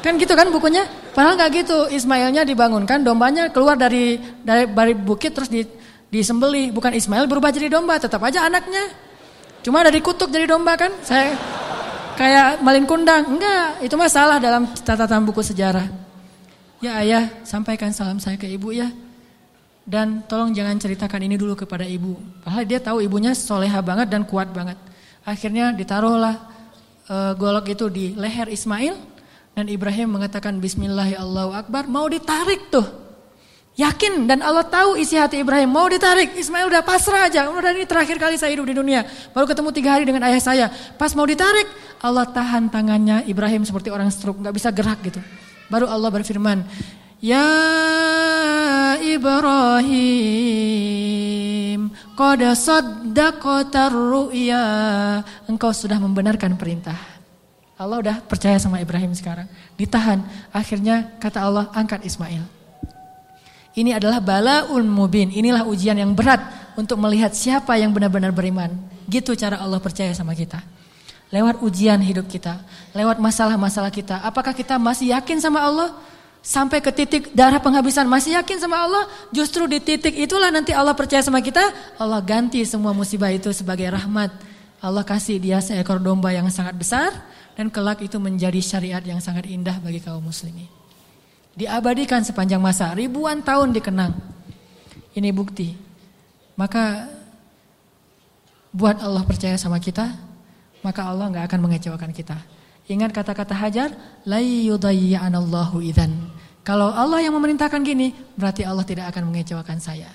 A: Kan gitu kan bukunya? Padahal nggak gitu. Ismailnya dibangunkan, dombanya keluar dari dari, dari bukit terus di, disembeli. Bukan Ismail berubah jadi domba, tetap aja anaknya. Cuma dari kutuk jadi domba kan? Saya kayak malin kundang. Enggak, itu mah salah dalam catatan buku sejarah. Ya ayah, sampaikan salam saya ke ibu ya. Dan tolong jangan ceritakan ini dulu kepada ibu. Padahal dia tahu ibunya soleha banget dan kuat banget. Akhirnya ditaruhlah e, golok itu di leher Ismail. Dan Ibrahim mengatakan Bismillahirrahmanirrahim. Mau ditarik tuh. Yakin dan Allah tahu isi hati Ibrahim. Mau ditarik. Ismail udah pasrah aja. Udah ini terakhir kali saya hidup di dunia. Baru ketemu tiga hari dengan ayah saya. Pas mau ditarik. Allah tahan tangannya Ibrahim seperti orang stroke. Gak bisa gerak gitu. Baru Allah berfirman. Ya Ibrahim Qad saddaqatar ru'ya Engkau sudah membenarkan perintah Allah udah percaya sama Ibrahim sekarang Ditahan Akhirnya kata Allah angkat Ismail Ini adalah balaun mubin. Inilah ujian yang berat Untuk melihat siapa yang benar-benar beriman. Gitu cara Allah percaya sama kita. Lewat ujian hidup kita. Lewat masalah-masalah kita. Apakah kita masih yakin sama Allah? sampai ke titik darah penghabisan. Masih yakin sama Allah? Justru di titik itulah nanti Allah percaya sama kita. Allah ganti semua musibah itu sebagai rahmat. Allah kasih dia seekor domba yang sangat besar. Dan kelak itu menjadi syariat yang sangat indah bagi kaum muslimin diabadikan sepanjang masa ribuan tahun dikenang ini bukti maka buat Allah percaya sama kita maka Allah nggak akan mengecewakan kita Ingat kata-kata Hajar. Kalau Allah yang memerintahkan gini, berarti Allah tidak akan mengecewakan saya.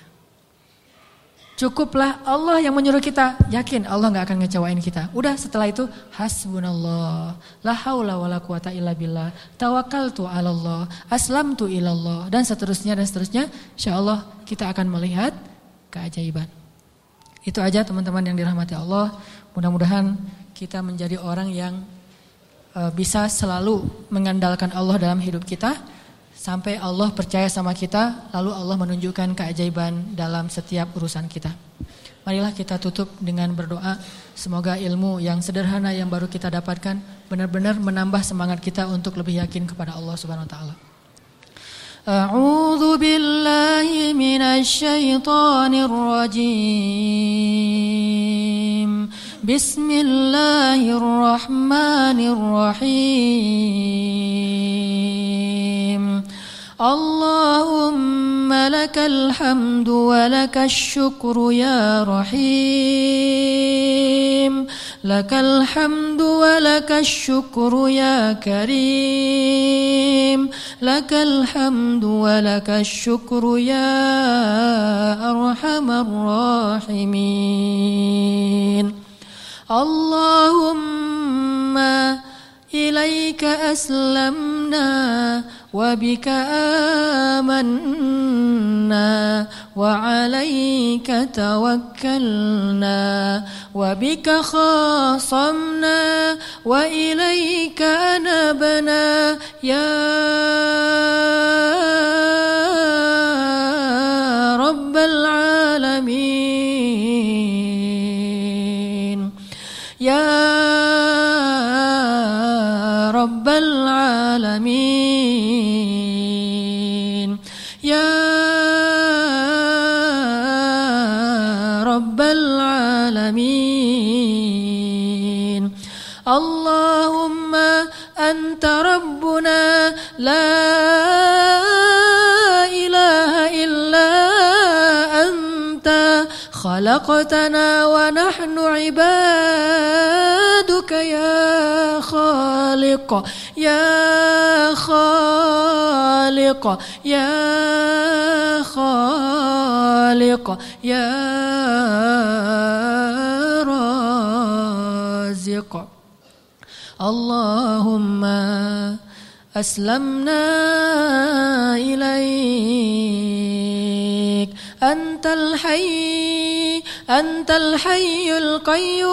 A: Cukuplah Allah yang menyuruh kita, yakin Allah nggak akan ngecewain kita. Udah setelah itu hasbunallah, la haula wala quwata illa billah, tawakkaltu 'ala Allah, aslamtu ilallah dan seterusnya dan seterusnya. Insyaallah kita akan melihat keajaiban. Itu aja teman-teman yang dirahmati Allah. Mudah-mudahan kita menjadi orang yang Eh, bisa selalu mengandalkan Allah dalam hidup kita sampai Allah percaya sama kita, lalu Allah menunjukkan keajaiban dalam setiap urusan kita. Marilah kita tutup dengan berdoa. Semoga ilmu yang sederhana yang baru kita dapatkan benar-benar menambah semangat kita untuk lebih yakin kepada Allah Subhanahu wa taala. A'udzu. Bismillahirrahmanirrahim. اللهم لك الحمد ولك الشكر يا رحيم. لك الحمد ولك الشكر يا كريم. لك الحمد ولك الشكر يا أرحم الراحمين. اللهم إليك أسلمنا وبك آمنا وعليك توكلنا وبك خاصمنا وإليك أنبنا يا رب العالمين. يا رب العالمين. يا رب العالمين. اللهم أنت ربنا. لا إله إلا أنت. خلقتنا ونحن عبادك يا خالق يا خالق يا خالق يا رازق. اللهم أسلمنا إليك. أنت الحي أنت الحي القيوم.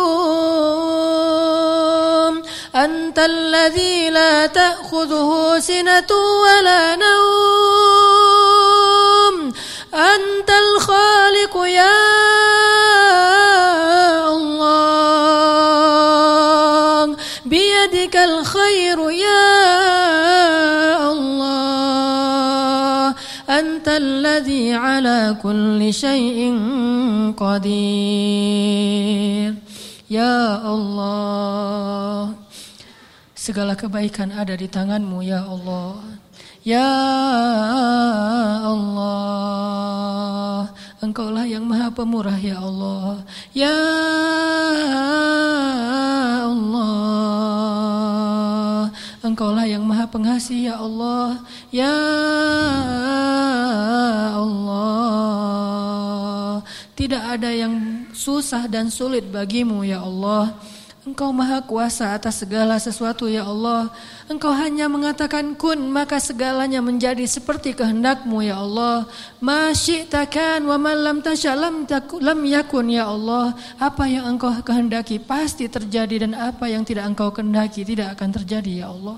A: أنت الذي لا تأخذه سنة ولا نوم. أنت الخالق يا الذي على كل شيء قدير يا الله Segala kebaikan ada di tanganmu ya Allah. Ya Allah. Engkaulah yang maha pemurah ya Allah. Ya Allah. Engkaulah yang maha pengasih ya Allah. Ya Allah. Tidak ada yang susah dan sulit bagimu ya Allah. Engkau maha kuasa atas segala sesuatu ya Allah. Engkau hanya mengatakan kun maka segalanya menjadi seperti kehendakmu ya Allah. Masyi'takan wa man lam tasya lam, lam yakun ya Allah. Apa yang engkau kehendaki pasti terjadi dan apa yang tidak engkau kehendaki tidak akan terjadi ya Allah.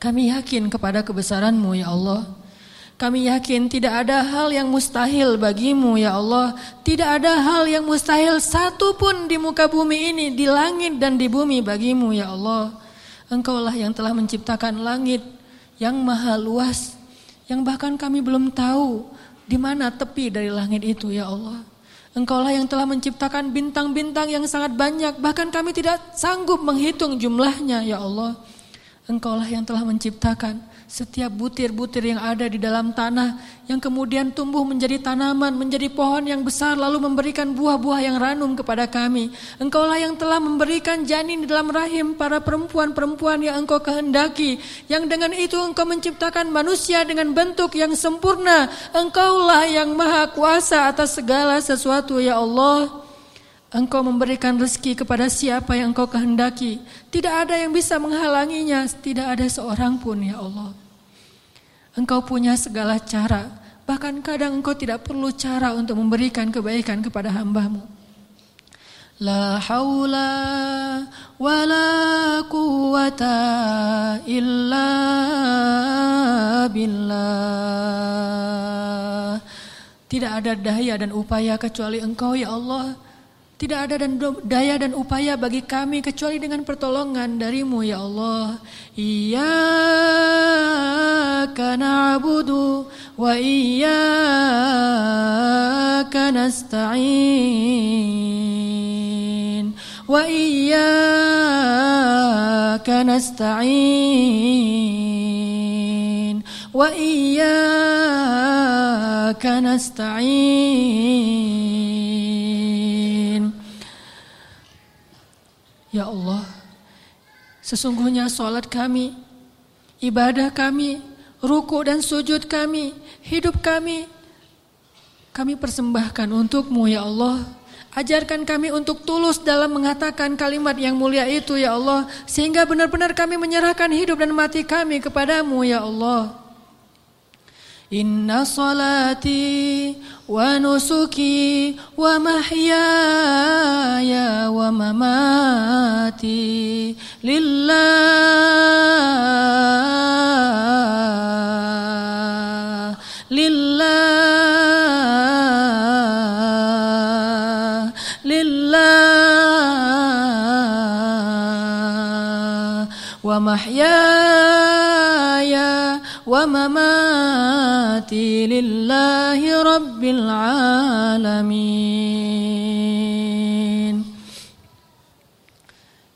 A: Kami yakin kepada kebesaranmu ya Allah. Kami yakin tidak ada hal yang mustahil bagimu ya Allah. Tidak ada hal yang mustahil satu pun di muka bumi ini, di langit dan di bumi bagimu ya Allah. Engkaulah yang telah menciptakan langit yang maha luas. Yang bahkan kami belum tahu di mana tepi dari langit itu ya Allah. Engkaulah yang telah menciptakan bintang-bintang yang sangat banyak. Bahkan kami tidak sanggup menghitung jumlahnya ya Allah. Engkaulah yang telah menciptakan setiap butir-butir yang ada di dalam tanah yang kemudian tumbuh menjadi tanaman, menjadi pohon yang besar lalu memberikan buah-buah yang ranum kepada kami. Engkaulah yang telah memberikan janin di dalam rahim para perempuan-perempuan yang engkau kehendaki. Yang dengan itu engkau menciptakan manusia dengan bentuk yang sempurna. Engkaulah yang maha kuasa atas segala sesuatu ya Allah. Engkau memberikan rezeki kepada siapa yang engkau kehendaki. Tidak ada yang bisa menghalanginya. Tidak ada seorang pun ya Allah. Engkau punya segala cara. Bahkan kadang engkau tidak perlu cara untuk memberikan kebaikan kepada hambamu. La haula wa la quwata illa billah. Tidak ada daya dan upaya kecuali engkau ya Allah. Tidak ada dan daya dan upaya bagi kami kecuali dengan pertolongan darimu ya Allah. Iyyaka na'budu wa iyyaka nasta'in. Wa iyyaka nasta'in. Iyyaka nasta'in. Ya Allah, sesungguhnya sholat kami, ibadah kami, ruku dan sujud kami, hidup kami, kami persembahkan untukmu ya Allah. Ajarkan kami untuk tulus dalam mengatakan kalimat yang mulia itu ya Allah. Sehingga benar-benar kami menyerahkan hidup dan mati kami kepadamu ya Allah. Inna salati wa nusuki wa mahyaya wa mamati lillah lillah صلاتي لله رب العالمين.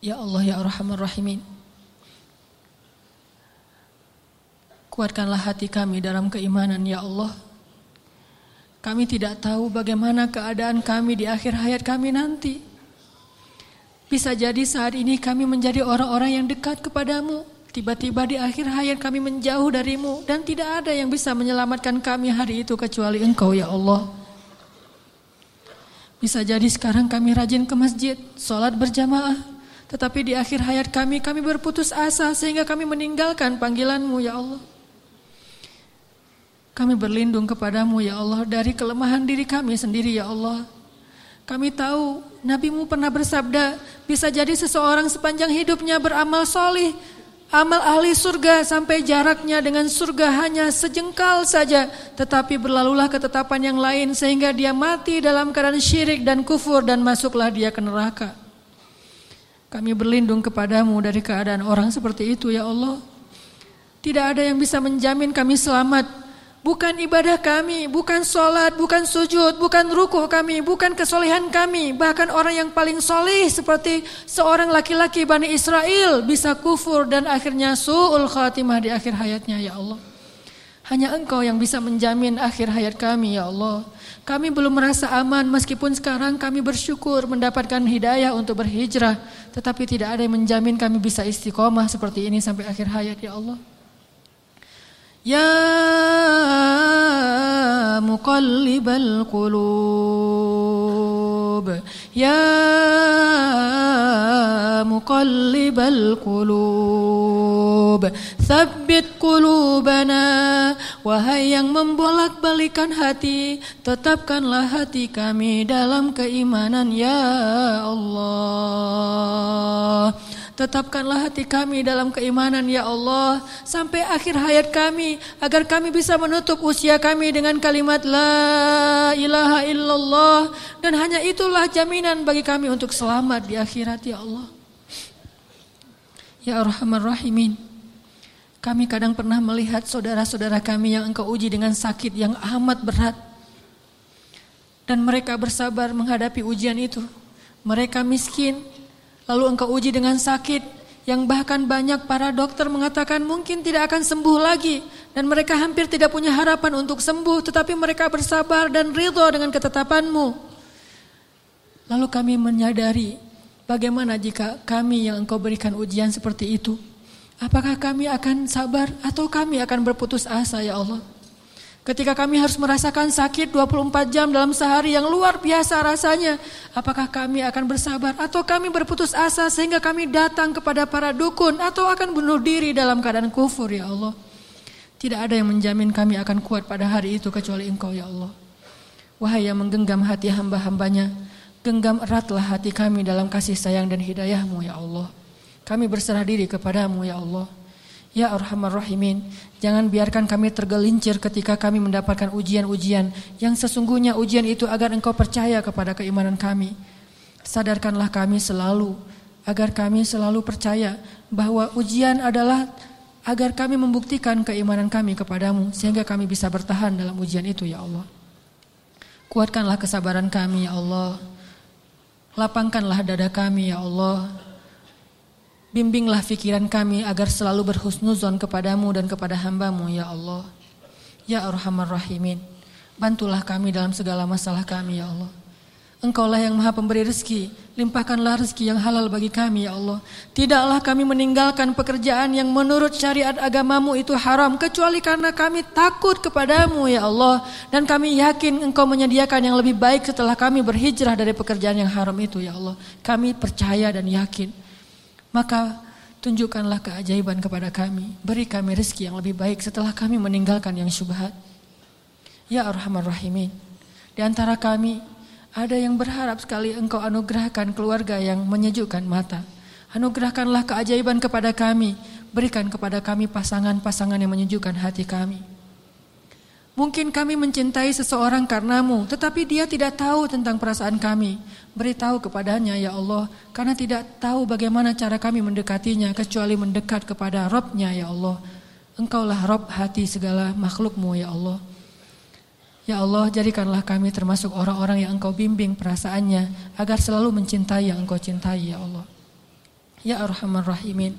A: يا الله يا أرحم الراحمين. Kuatkanlah hati kami dalam keimanan ya Allah. Kami tidak tahu bagaimana keadaan kami di akhir hayat kami nanti. Bisa jadi saat ini kami menjadi orang-orang yang dekat kepadamu. Tiba-tiba di akhir hayat kami menjauh darimu. Dan tidak ada yang bisa menyelamatkan kami hari itu kecuali engkau ya Allah. Bisa jadi sekarang kami rajin ke masjid, sholat berjamaah. Tetapi di akhir hayat kami, kami berputus asa sehingga kami meninggalkan panggilanmu ya Allah. Kami berlindung kepadamu ya Allah dari kelemahan diri kami sendiri ya Allah. Kami tahu Nabimu pernah bersabda, bisa jadi seseorang sepanjang hidupnya beramal solih, amal ahli surga sampai jaraknya dengan surga hanya sejengkal saja. Tetapi berlalulah ketetapan yang lain sehingga dia mati dalam keadaan syirik dan kufur dan masuklah dia ke neraka. Kami berlindung kepadamu dari keadaan orang seperti itu ya Allah. Tidak ada yang bisa menjamin kami selamat. Bukan ibadah kami, bukan sholat, bukan sujud, bukan rukuh kami, bukan kesolehan kami. Bahkan orang yang paling soleh seperti seorang laki-laki Bani Israel bisa kufur dan akhirnya su'ul khatimah di akhir hayatnya ya Allah. Hanya engkau yang bisa menjamin akhir hayat kami ya Allah. Kami belum merasa aman meskipun sekarang kami bersyukur mendapatkan hidayah untuk berhijrah. Tetapi tidak ada yang menjamin kami bisa istiqomah seperti ini sampai akhir hayat ya Allah. Ya muqallibal qulub. Ya muqallibal qulub. Thabbit qulubana. Wahai yang membolak-balikan hati Tetapkanlah hati kami dalam keimanan Ya Allah Tetapkanlah hati kami dalam keimanan ya Allah sampai akhir hayat kami agar kami bisa menutup usia kami dengan kalimat la ilaha illallah dan hanya itulah jaminan bagi kami untuk selamat di akhirat ya Allah. Ya Arhamar Rahimin. Kami kadang pernah melihat saudara-saudara kami yang engkau uji dengan sakit yang amat berat. Dan mereka bersabar menghadapi ujian itu. Mereka miskin, Lalu engkau uji dengan sakit yang bahkan banyak para dokter mengatakan mungkin tidak akan sembuh lagi dan mereka hampir tidak punya harapan untuk sembuh tetapi mereka bersabar dan ridho dengan ketetapanmu. Lalu kami menyadari bagaimana jika kami yang engkau berikan ujian seperti itu. Apakah kami akan sabar atau kami akan berputus asa ya Allah? Ketika kami harus merasakan sakit 24 jam dalam sehari yang luar biasa rasanya, apakah kami akan bersabar atau kami berputus asa sehingga kami datang kepada para dukun atau akan bunuh diri dalam keadaan kufur ya Allah? Tidak ada yang menjamin kami akan kuat pada hari itu kecuali Engkau ya Allah. Wahai yang menggenggam hati hamba-hambanya, genggam eratlah hati kami dalam kasih sayang dan hidayahmu ya Allah. Kami berserah diri kepadamu ya Allah. Ya Arhamar Rahimin, jangan biarkan kami tergelincir ketika kami mendapatkan ujian-ujian yang sesungguhnya ujian itu agar engkau percaya kepada keimanan kami. Sadarkanlah kami selalu agar kami selalu percaya bahwa ujian adalah agar kami membuktikan keimanan kami kepadamu sehingga kami bisa bertahan dalam ujian itu ya Allah. Kuatkanlah kesabaran kami ya Allah. Lapangkanlah dada kami ya Allah. Bimbinglah fikiran kami agar selalu berhusnuzon kepadamu dan kepada hambamu ya Allah. Ya Arhamar Rahimin. Bantulah kami dalam segala masalah kami ya Allah. Engkaulah yang maha pemberi rezeki. Limpahkanlah rezeki yang halal bagi kami ya Allah. Tidaklah kami meninggalkan pekerjaan yang menurut syariat agamamu itu haram. Kecuali karena kami takut kepadamu ya Allah. Dan kami yakin engkau menyediakan yang lebih baik setelah kami berhijrah dari pekerjaan yang haram itu ya Allah. Kami percaya dan yakin. Maka tunjukkanlah keajaiban kepada kami. Beri kami rezeki yang lebih baik setelah kami meninggalkan yang syubhat. Ya Arhamar Rahimin. Di antara kami ada yang berharap sekali engkau anugerahkan keluarga yang menyejukkan mata. Anugerahkanlah keajaiban kepada kami. Berikan kepada kami pasangan-pasangan yang menyejukkan hati kami. Mungkin kami mencintai seseorang karenamu, tetapi dia tidak tahu tentang perasaan kami. Beritahu kepadanya ya Allah, karena tidak tahu bagaimana cara kami mendekatinya, kecuali mendekat kepada Robnya ya Allah. Engkaulah Rob hati segala makhlukmu ya Allah. Ya Allah, jadikanlah kami termasuk orang-orang yang engkau bimbing perasaannya, agar selalu mencintai yang engkau cintai ya Allah. Ya Arhamar Rahimin.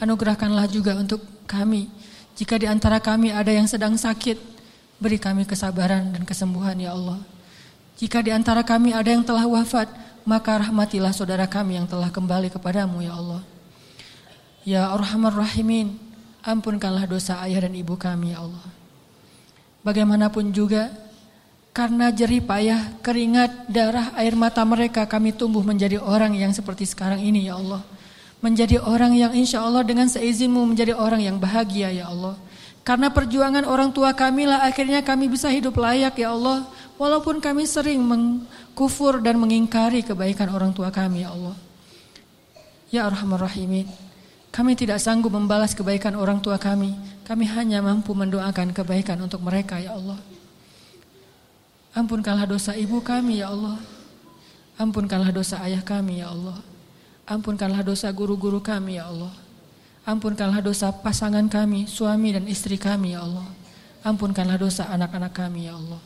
A: Anugerahkanlah juga untuk kami. Jika di antara kami ada yang sedang sakit, beri kami kesabaran dan kesembuhan ya Allah. Jika di antara kami ada yang telah wafat, maka rahmatilah saudara kami yang telah kembali kepadamu ya Allah. Ya Arhamar Rahimin, ampunkanlah dosa ayah dan ibu kami ya Allah. Bagaimanapun juga, karena jerih payah, keringat, darah, air mata mereka kami tumbuh menjadi orang yang seperti sekarang ini ya Allah menjadi orang yang insya Allah dengan seizinmu menjadi orang yang bahagia ya Allah. Karena perjuangan orang tua kami lah akhirnya kami bisa hidup layak ya Allah. Walaupun kami sering mengkufur dan mengingkari kebaikan orang tua kami ya Allah. Ya Arhamar Rahimin. Kami tidak sanggup membalas kebaikan orang tua kami. Kami hanya mampu mendoakan kebaikan untuk mereka ya Allah. Ampunkanlah dosa ibu kami ya Allah. Ampunkanlah dosa ayah kami ya Allah. Ampunkanlah dosa guru-guru kami ya Allah. Ampunkanlah dosa pasangan kami, suami dan istri kami ya Allah. Ampunkanlah dosa anak-anak kami ya Allah.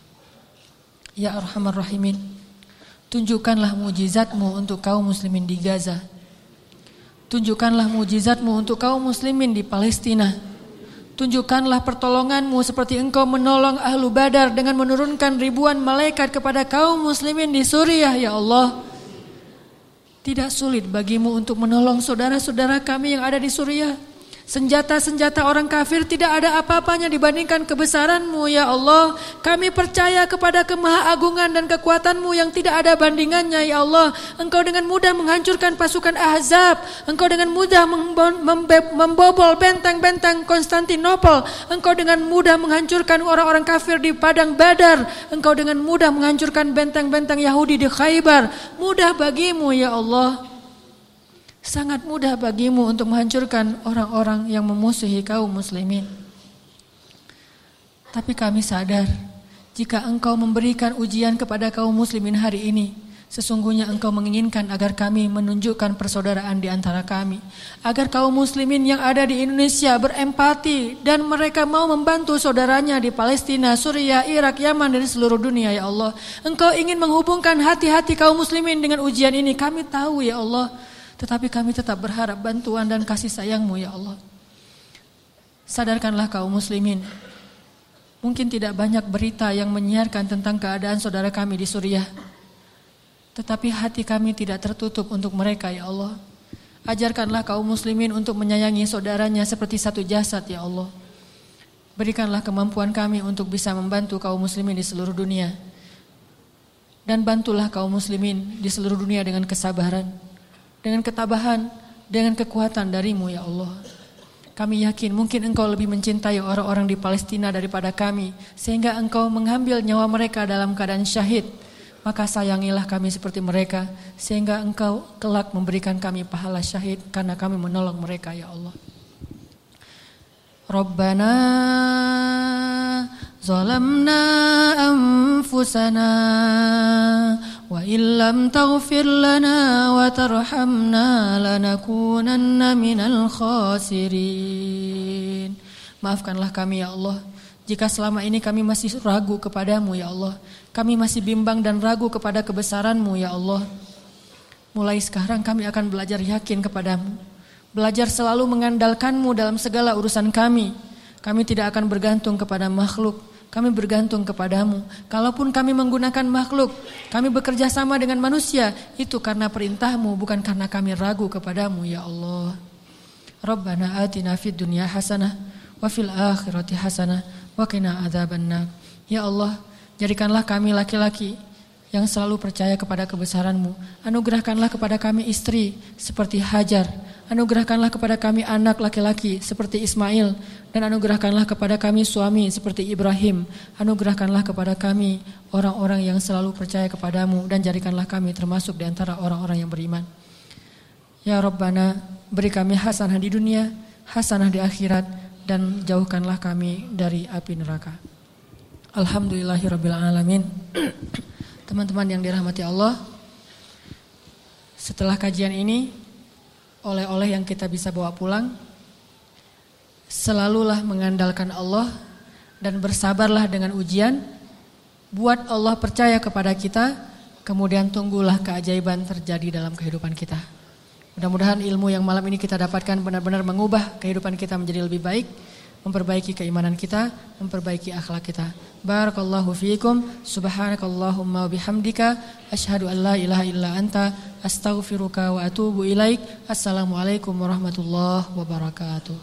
A: Ya Arhamar Rahimin, tunjukkanlah mujizatmu untuk kaum muslimin di Gaza. Tunjukkanlah mujizatmu untuk kaum muslimin di Palestina. Tunjukkanlah pertolonganmu seperti engkau menolong ahlu badar dengan menurunkan ribuan malaikat kepada kaum muslimin di Suriah ya Allah. Tidak sulit bagimu untuk menolong saudara-saudara kami yang ada di Suriah. Senjata-senjata orang kafir tidak ada apa-apanya dibandingkan kebesaranmu ya Allah. Kami percaya kepada kemahaagungan dan kekuatanmu yang tidak ada bandingannya ya Allah. Engkau dengan mudah menghancurkan pasukan Ahzab. Engkau dengan mudah membobol benteng-benteng Konstantinopel. Engkau dengan mudah menghancurkan orang-orang kafir di padang badar. Engkau dengan mudah menghancurkan benteng-benteng Yahudi di Khaybar. Mudah bagimu ya Allah. Sangat mudah bagimu untuk menghancurkan orang-orang yang memusuhi kaum muslimin. Tapi kami sadar, jika engkau memberikan ujian kepada kaum muslimin hari ini, sesungguhnya engkau menginginkan agar kami menunjukkan persaudaraan di antara kami. Agar kaum muslimin yang ada di Indonesia berempati dan mereka mau membantu saudaranya di Palestina, Suriah, Irak, Yaman, dan seluruh dunia ya Allah. Engkau ingin menghubungkan hati-hati kaum muslimin dengan ujian ini. Kami tahu ya Allah. Tetapi kami tetap berharap bantuan dan kasih sayangmu ya Allah. Sadarkanlah kaum muslimin. Mungkin tidak banyak berita yang menyiarkan tentang keadaan saudara kami di Suriah. Tetapi hati kami tidak tertutup untuk mereka ya Allah. Ajarkanlah kaum muslimin untuk menyayangi saudaranya seperti satu jasad ya Allah. Berikanlah kemampuan kami untuk bisa membantu kaum muslimin di seluruh dunia. Dan bantulah kaum muslimin di seluruh dunia dengan kesabaran dengan ketabahan, dengan kekuatan darimu ya Allah. Kami yakin mungkin engkau lebih mencintai orang-orang di Palestina daripada kami. Sehingga engkau mengambil nyawa mereka dalam keadaan syahid. Maka sayangilah kami seperti mereka. Sehingga engkau kelak memberikan kami pahala syahid. Karena kami menolong mereka ya Allah. Rabbana zalamna anfusana وإن لم تغفر لنا وترحمنا لنكونن من الخاسرين Maafkanlah kami ya Allah jika selama ini kami masih ragu kepadamu ya Allah Kami masih bimbang dan ragu kepada kebesaranmu ya Allah Mulai sekarang kami akan belajar yakin kepadamu Belajar selalu mengandalkanmu dalam segala urusan kami Kami tidak akan bergantung kepada makhluk kami bergantung kepadamu. Kalaupun kami menggunakan makhluk, kami bekerja sama dengan manusia, itu karena perintahmu, bukan karena kami ragu kepadamu, ya Allah. Rabbana atina fid dunya hasanah, wa fil akhirati hasanah, wa qina adzabannar. Ya Allah, jadikanlah kami laki-laki yang selalu percaya kepada kebesaranmu. Anugerahkanlah kepada kami istri seperti Hajar, Anugerahkanlah kepada kami anak laki-laki seperti Ismail dan anugerahkanlah kepada kami suami seperti Ibrahim. Anugerahkanlah kepada kami orang-orang yang selalu percaya kepadamu dan jadikanlah kami termasuk di antara orang-orang yang beriman. Ya Rabbana, beri kami hasanah di dunia, hasanah di akhirat dan jauhkanlah kami dari api neraka. Alhamdulillahirabbil Teman-teman yang dirahmati Allah, setelah kajian ini oleh-oleh yang kita bisa bawa pulang, selalulah mengandalkan Allah dan bersabarlah dengan ujian. Buat Allah percaya kepada kita, kemudian tunggulah keajaiban terjadi dalam kehidupan kita. Mudah-mudahan ilmu yang malam ini kita dapatkan benar-benar mengubah kehidupan kita menjadi lebih baik, memperbaiki keimanan kita, memperbaiki akhlak kita. Barakallahu fiikum, subhanakallahumma bihamdika, asyhadu an la ilaha illa anta, astaghfiruka wa atubu ilaik. Assalamualaikum warahmatullahi wabarakatuh.